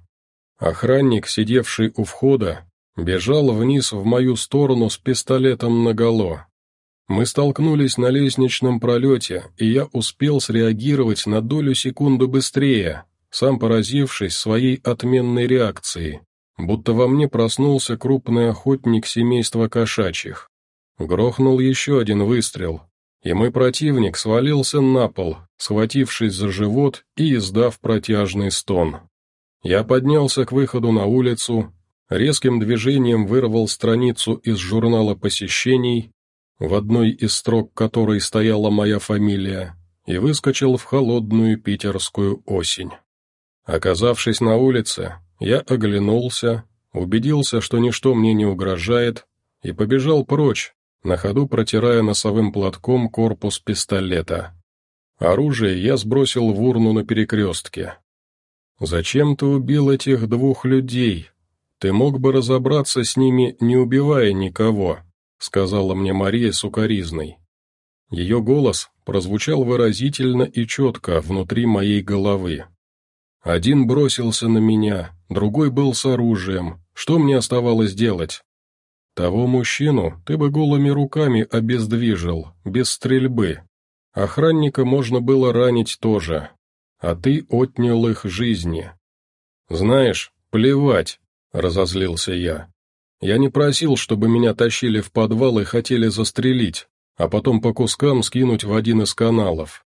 Охранник, сидевший у входа, бежал вниз в мою сторону с пистолетом наголо. Мы столкнулись на лестничном пролете, и я успел среагировать на долю секунды быстрее, сам поразившись своей отменной реакцией, будто во мне проснулся крупный охотник семейства кошачьих. Грохнул еще один выстрел, и мой противник свалился на пол, схватившись за живот и издав протяжный стон. Я поднялся к выходу на улицу, резким движением вырвал страницу из журнала посещений, в одной из строк которой стояла моя фамилия, и выскочил в холодную питерскую осень. Оказавшись на улице, я оглянулся, убедился, что ничто мне не угрожает, и побежал прочь, на ходу протирая носовым платком корпус пистолета. Оружие я сбросил в урну на перекрестке. «Зачем ты убил этих двух людей? Ты мог бы разобраться с ними, не убивая никого», сказала мне Мария сукаризной. Ее голос прозвучал выразительно и четко внутри моей головы. Один бросился на меня, другой был с оружием. Что мне оставалось делать? Того мужчину ты бы голыми руками обездвижил, без стрельбы. Охранника можно было ранить тоже, а ты отнял их жизни. Знаешь, плевать, разозлился я. Я не просил, чтобы меня тащили в подвал и хотели застрелить, а потом по кускам скинуть в один из каналов.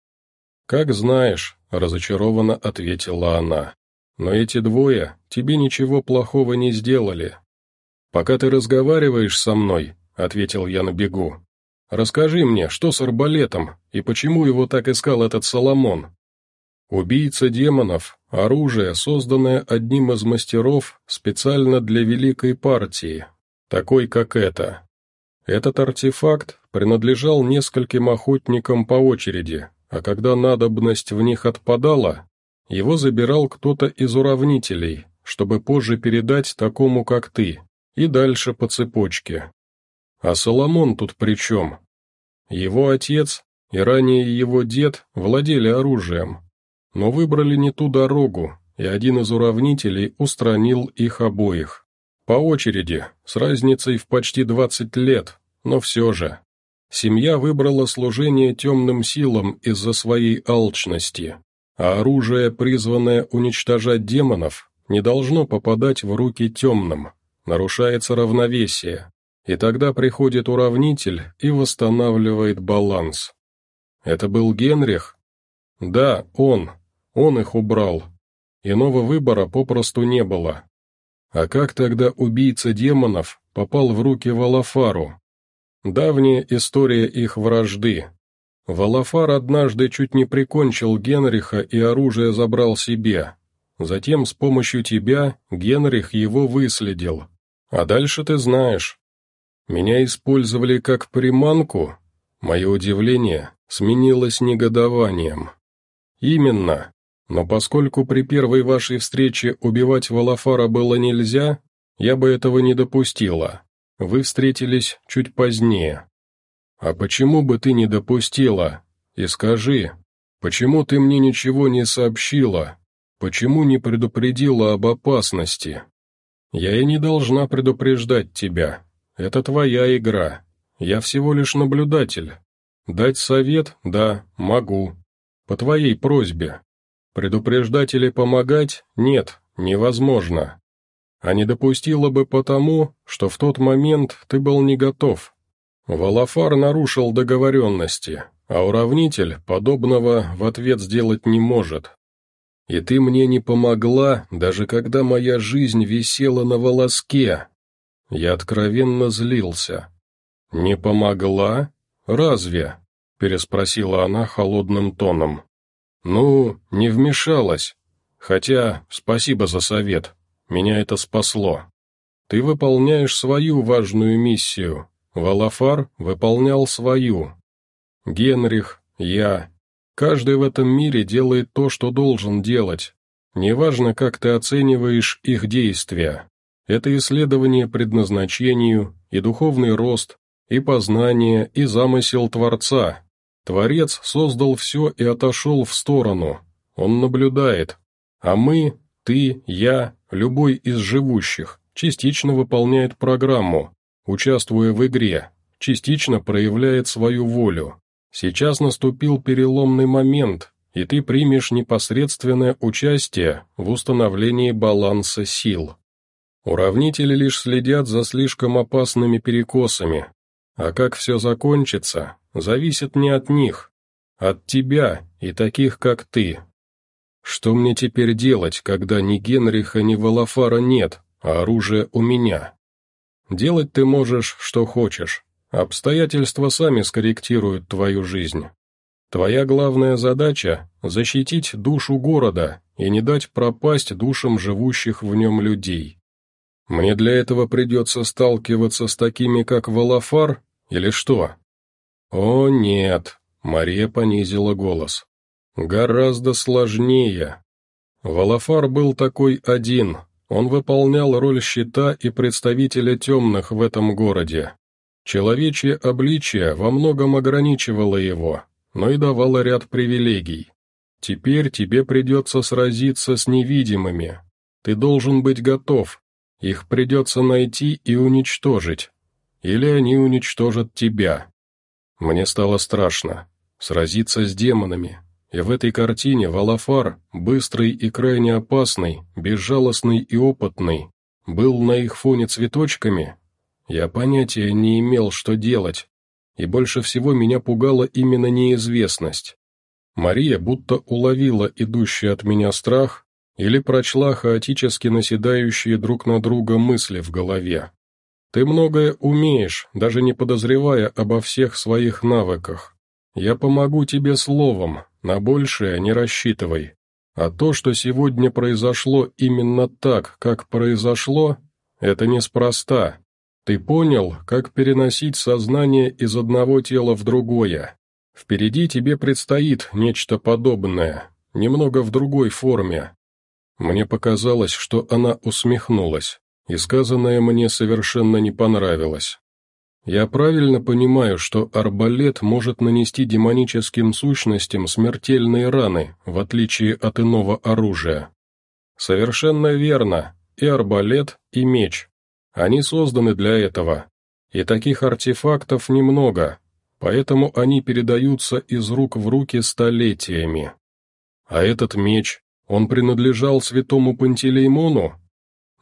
«Как знаешь», — разочарованно ответила она. «Но эти двое тебе ничего плохого не сделали». «Пока ты разговариваешь со мной», — ответил я на бегу, — «расскажи мне, что с арбалетом и почему его так искал этот Соломон?» Убийца демонов – оружие, созданное одним из мастеров специально для великой партии, такой как это. Этот артефакт принадлежал нескольким охотникам по очереди, а когда надобность в них отпадала, его забирал кто-то из уравнителей, чтобы позже передать такому, как ты, и дальше по цепочке. А Соломон тут при чем? Его отец и ранее его дед владели оружием, но выбрали не ту дорогу, и один из уравнителей устранил их обоих. По очереди, с разницей в почти 20 лет, но все же. Семья выбрала служение темным силам из-за своей алчности, а оружие, призванное уничтожать демонов, не должно попадать в руки темным, нарушается равновесие, и тогда приходит уравнитель и восстанавливает баланс. Это был Генрих? Да, он, он их убрал. Иного выбора попросту не было. А как тогда убийца демонов попал в руки Валафару. Давняя история их вражды. Валафар однажды чуть не прикончил Генриха и оружие забрал себе. Затем с помощью тебя Генрих его выследил. А дальше ты знаешь. Меня использовали как приманку? Мое удивление сменилось негодованием. Именно. Но поскольку при первой вашей встрече убивать Валафара было нельзя, я бы этого не допустила. Вы встретились чуть позднее. А почему бы ты не допустила? И скажи, почему ты мне ничего не сообщила? Почему не предупредила об опасности? Я и не должна предупреждать тебя. Это твоя игра. Я всего лишь наблюдатель. Дать совет, да, могу. По твоей просьбе. Предупреждать или помогать, нет, невозможно. А не допустила бы потому, что в тот момент ты был не готов. Валафар нарушил договоренности, а уравнитель подобного в ответ сделать не может. И ты мне не помогла, даже когда моя жизнь висела на волоске. Я откровенно злился. «Не помогла? Разве?» — переспросила она холодным тоном. «Ну, не вмешалась. Хотя, спасибо за совет. Меня это спасло. Ты выполняешь свою важную миссию. Валафар выполнял свою. Генрих, я. Каждый в этом мире делает то, что должен делать. Неважно, как ты оцениваешь их действия. Это исследование предназначению и духовный рост, и познание, и замысел Творца. Творец создал все и отошел в сторону. Он наблюдает. А мы, ты, я, любой из живущих, частично выполняет программу, участвуя в игре, частично проявляет свою волю. Сейчас наступил переломный момент, и ты примешь непосредственное участие в установлении баланса сил. Уравнители лишь следят за слишком опасными перекосами, а как все закончится, зависит не от них, от тебя и таких, как ты. Что мне теперь делать, когда ни Генриха, ни Валафара нет, а оружие у меня? Делать ты можешь, что хочешь. Обстоятельства сами скорректируют твою жизнь. Твоя главная задача – защитить душу города и не дать пропасть душам живущих в нем людей. Мне для этого придется сталкиваться с такими, как Валафар, или что? О, нет, Мария понизила голос. Гораздо сложнее. Валафар был такой один, он выполнял роль щита и представителя темных в этом городе. Человечье обличие во многом ограничивало его, но и давало ряд привилегий. Теперь тебе придется сразиться с невидимыми. Ты должен быть готов. Их придется найти и уничтожить. Или они уничтожат тебя. Мне стало страшно. Сразиться с демонами. И в этой картине Валафар, быстрый и крайне опасный, безжалостный и опытный, был на их фоне цветочками. Я понятия не имел, что делать. И больше всего меня пугала именно неизвестность. Мария будто уловила идущий от меня страх или прочла хаотически наседающие друг на друга мысли в голове. «Ты многое умеешь, даже не подозревая обо всех своих навыках. Я помогу тебе словом, на большее не рассчитывай. А то, что сегодня произошло именно так, как произошло, это неспроста. Ты понял, как переносить сознание из одного тела в другое. Впереди тебе предстоит нечто подобное, немного в другой форме. Мне показалось, что она усмехнулась, и сказанное мне совершенно не понравилось. Я правильно понимаю, что арбалет может нанести демоническим сущностям смертельные раны, в отличие от иного оружия? Совершенно верно. И арбалет, и меч. Они созданы для этого. И таких артефактов немного, поэтому они передаются из рук в руки столетиями. А этот меч, он принадлежал святому Пантелеймону?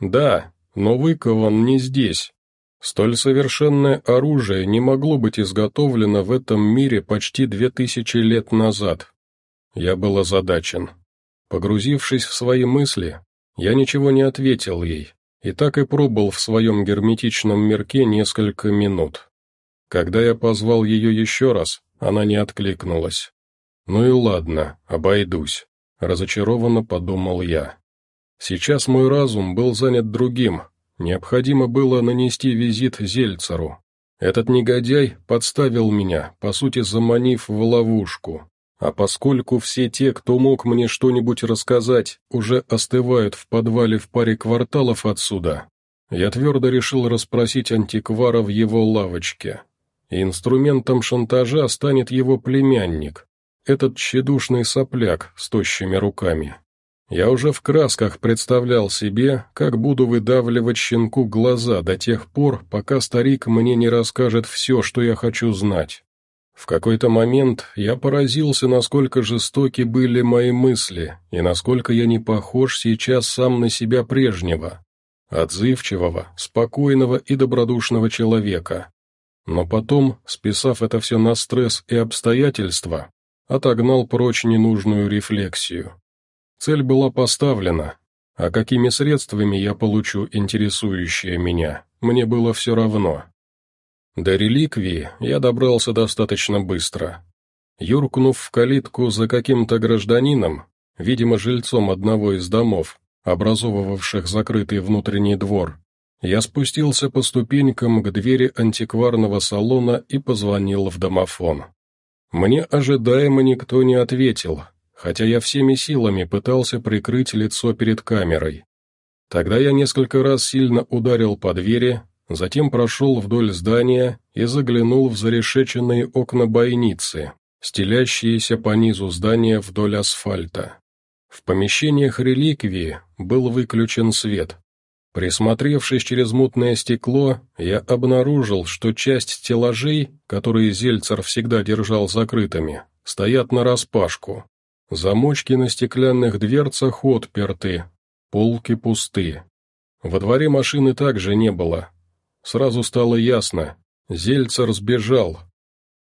Да, но выкован не здесь, Столь совершенное оружие не могло быть изготовлено в этом мире почти две тысячи лет назад. Я был озадачен. Погрузившись в свои мысли, я ничего не ответил ей, и так и пробыл в своем герметичном мирке несколько минут. Когда я позвал ее еще раз, она не откликнулась. «Ну и ладно, обойдусь», — разочарованно подумал я. Сейчас мой разум был занят другим, необходимо было нанести визит Зельцеру. Этот негодяй подставил меня, по сути заманив в ловушку. А поскольку все те, кто мог мне что-нибудь рассказать, уже остывают в подвале в паре кварталов отсюда, я твердо решил расспросить антиквара в его лавочке. Инструментом шантажа станет его племянник, этот тщедушный сопляк с тощими руками. Я уже в красках представлял себе, как буду выдавливать щенку глаза до тех пор, пока старик мне не расскажет все, что я хочу знать. В какой-то момент я поразился, насколько жестоки были мои мысли, и насколько я не похож сейчас сам на себя прежнего, отзывчивого, спокойного и добродушного человека. Но потом, списав это все на стресс и обстоятельства, отогнал прочь ненужную рефлексию. Цель была поставлена, а какими средствами я получу интересующее меня, мне было все равно. До реликвии я добрался достаточно быстро. Юркнув в калитку за каким-то гражданином, видимо, жильцом одного из домов, образовывавших закрытый внутренний двор, я спустился по ступенькам к двери антикварного салона и позвонил в домофон. Мне ожидаемо никто не ответил, хотя я всеми силами пытался прикрыть лицо перед камерой. Тогда я несколько раз сильно ударил по двери, затем прошел вдоль здания и заглянул в зарешеченные окна бойницы, стелящиеся по низу здания вдоль асфальта. В помещениях реликвии был выключен свет. Присмотревшись через мутное стекло, я обнаружил, что часть стеллажей, которые Зельцер всегда держал закрытыми, стоят нараспашку. Замочки на стеклянных дверцах отперты, полки пусты. Во дворе машины также не было, Сразу стало ясно. Зельцер сбежал.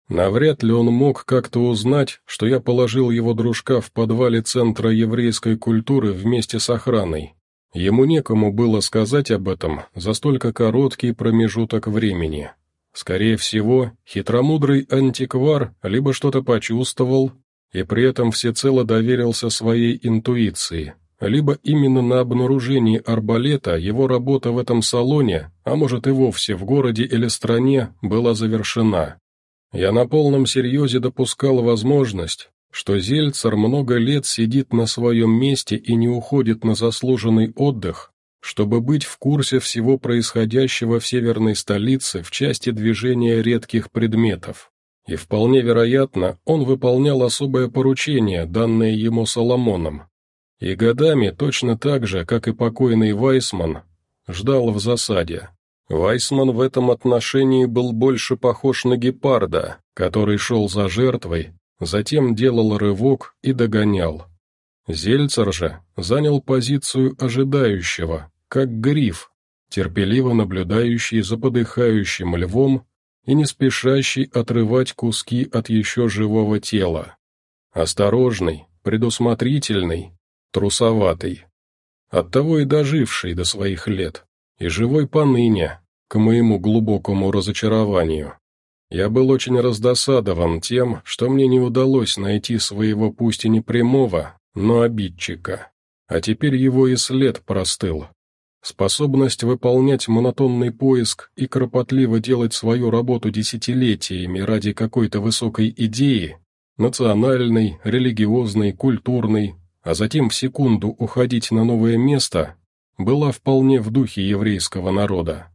Навряд ли он мог как-то узнать, что я положил его дружка в подвале Центра еврейской культуры вместе с охраной. Ему некому было сказать об этом за столько короткий промежуток времени. Скорее всего, хитромудрый антиквар либо что-то почувствовал, и при этом всецело доверился своей интуиции, либо именно на обнаружении арбалета его работа в этом салоне, а может и вовсе в городе или стране, была завершена. Я на полном серьезе допускал возможность, что Зельцер много лет сидит на своем месте и не уходит на заслуженный отдых, чтобы быть в курсе всего происходящего в северной столице в части движения редких предметов. И вполне вероятно, он выполнял особое поручение, данное ему Соломоном, и годами, точно так же, как и покойный Вайсман, ждал в засаде. Вайсман в этом отношении был больше похож на гепарда, который шел за жертвой, затем делал рывок и догонял. Зельцер же занял позицию ожидающего, как гриф, терпеливо наблюдающий за подыхающим львом и не спешащий отрывать куски от еще живого тела. Осторожный, предусмотрительный, трусоватый. Оттого и доживший до своих лет, и живой поныне, к моему глубокому разочарованию. Я был очень раздосадован тем, что мне не удалось найти своего пусть и не прямого, но обидчика. А теперь его и след простыл. Способность выполнять монотонный поиск и кропотливо делать свою работу десятилетиями ради какой-то высокой идеи, национальной, религиозной, культурной, а затем в секунду уходить на новое место, была вполне в духе еврейского народа.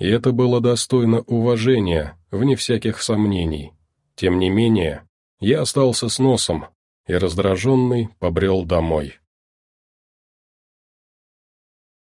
И это было достойно уважения, вне всяких сомнений. Тем не менее, я остался с носом и раздраженный побрел домой.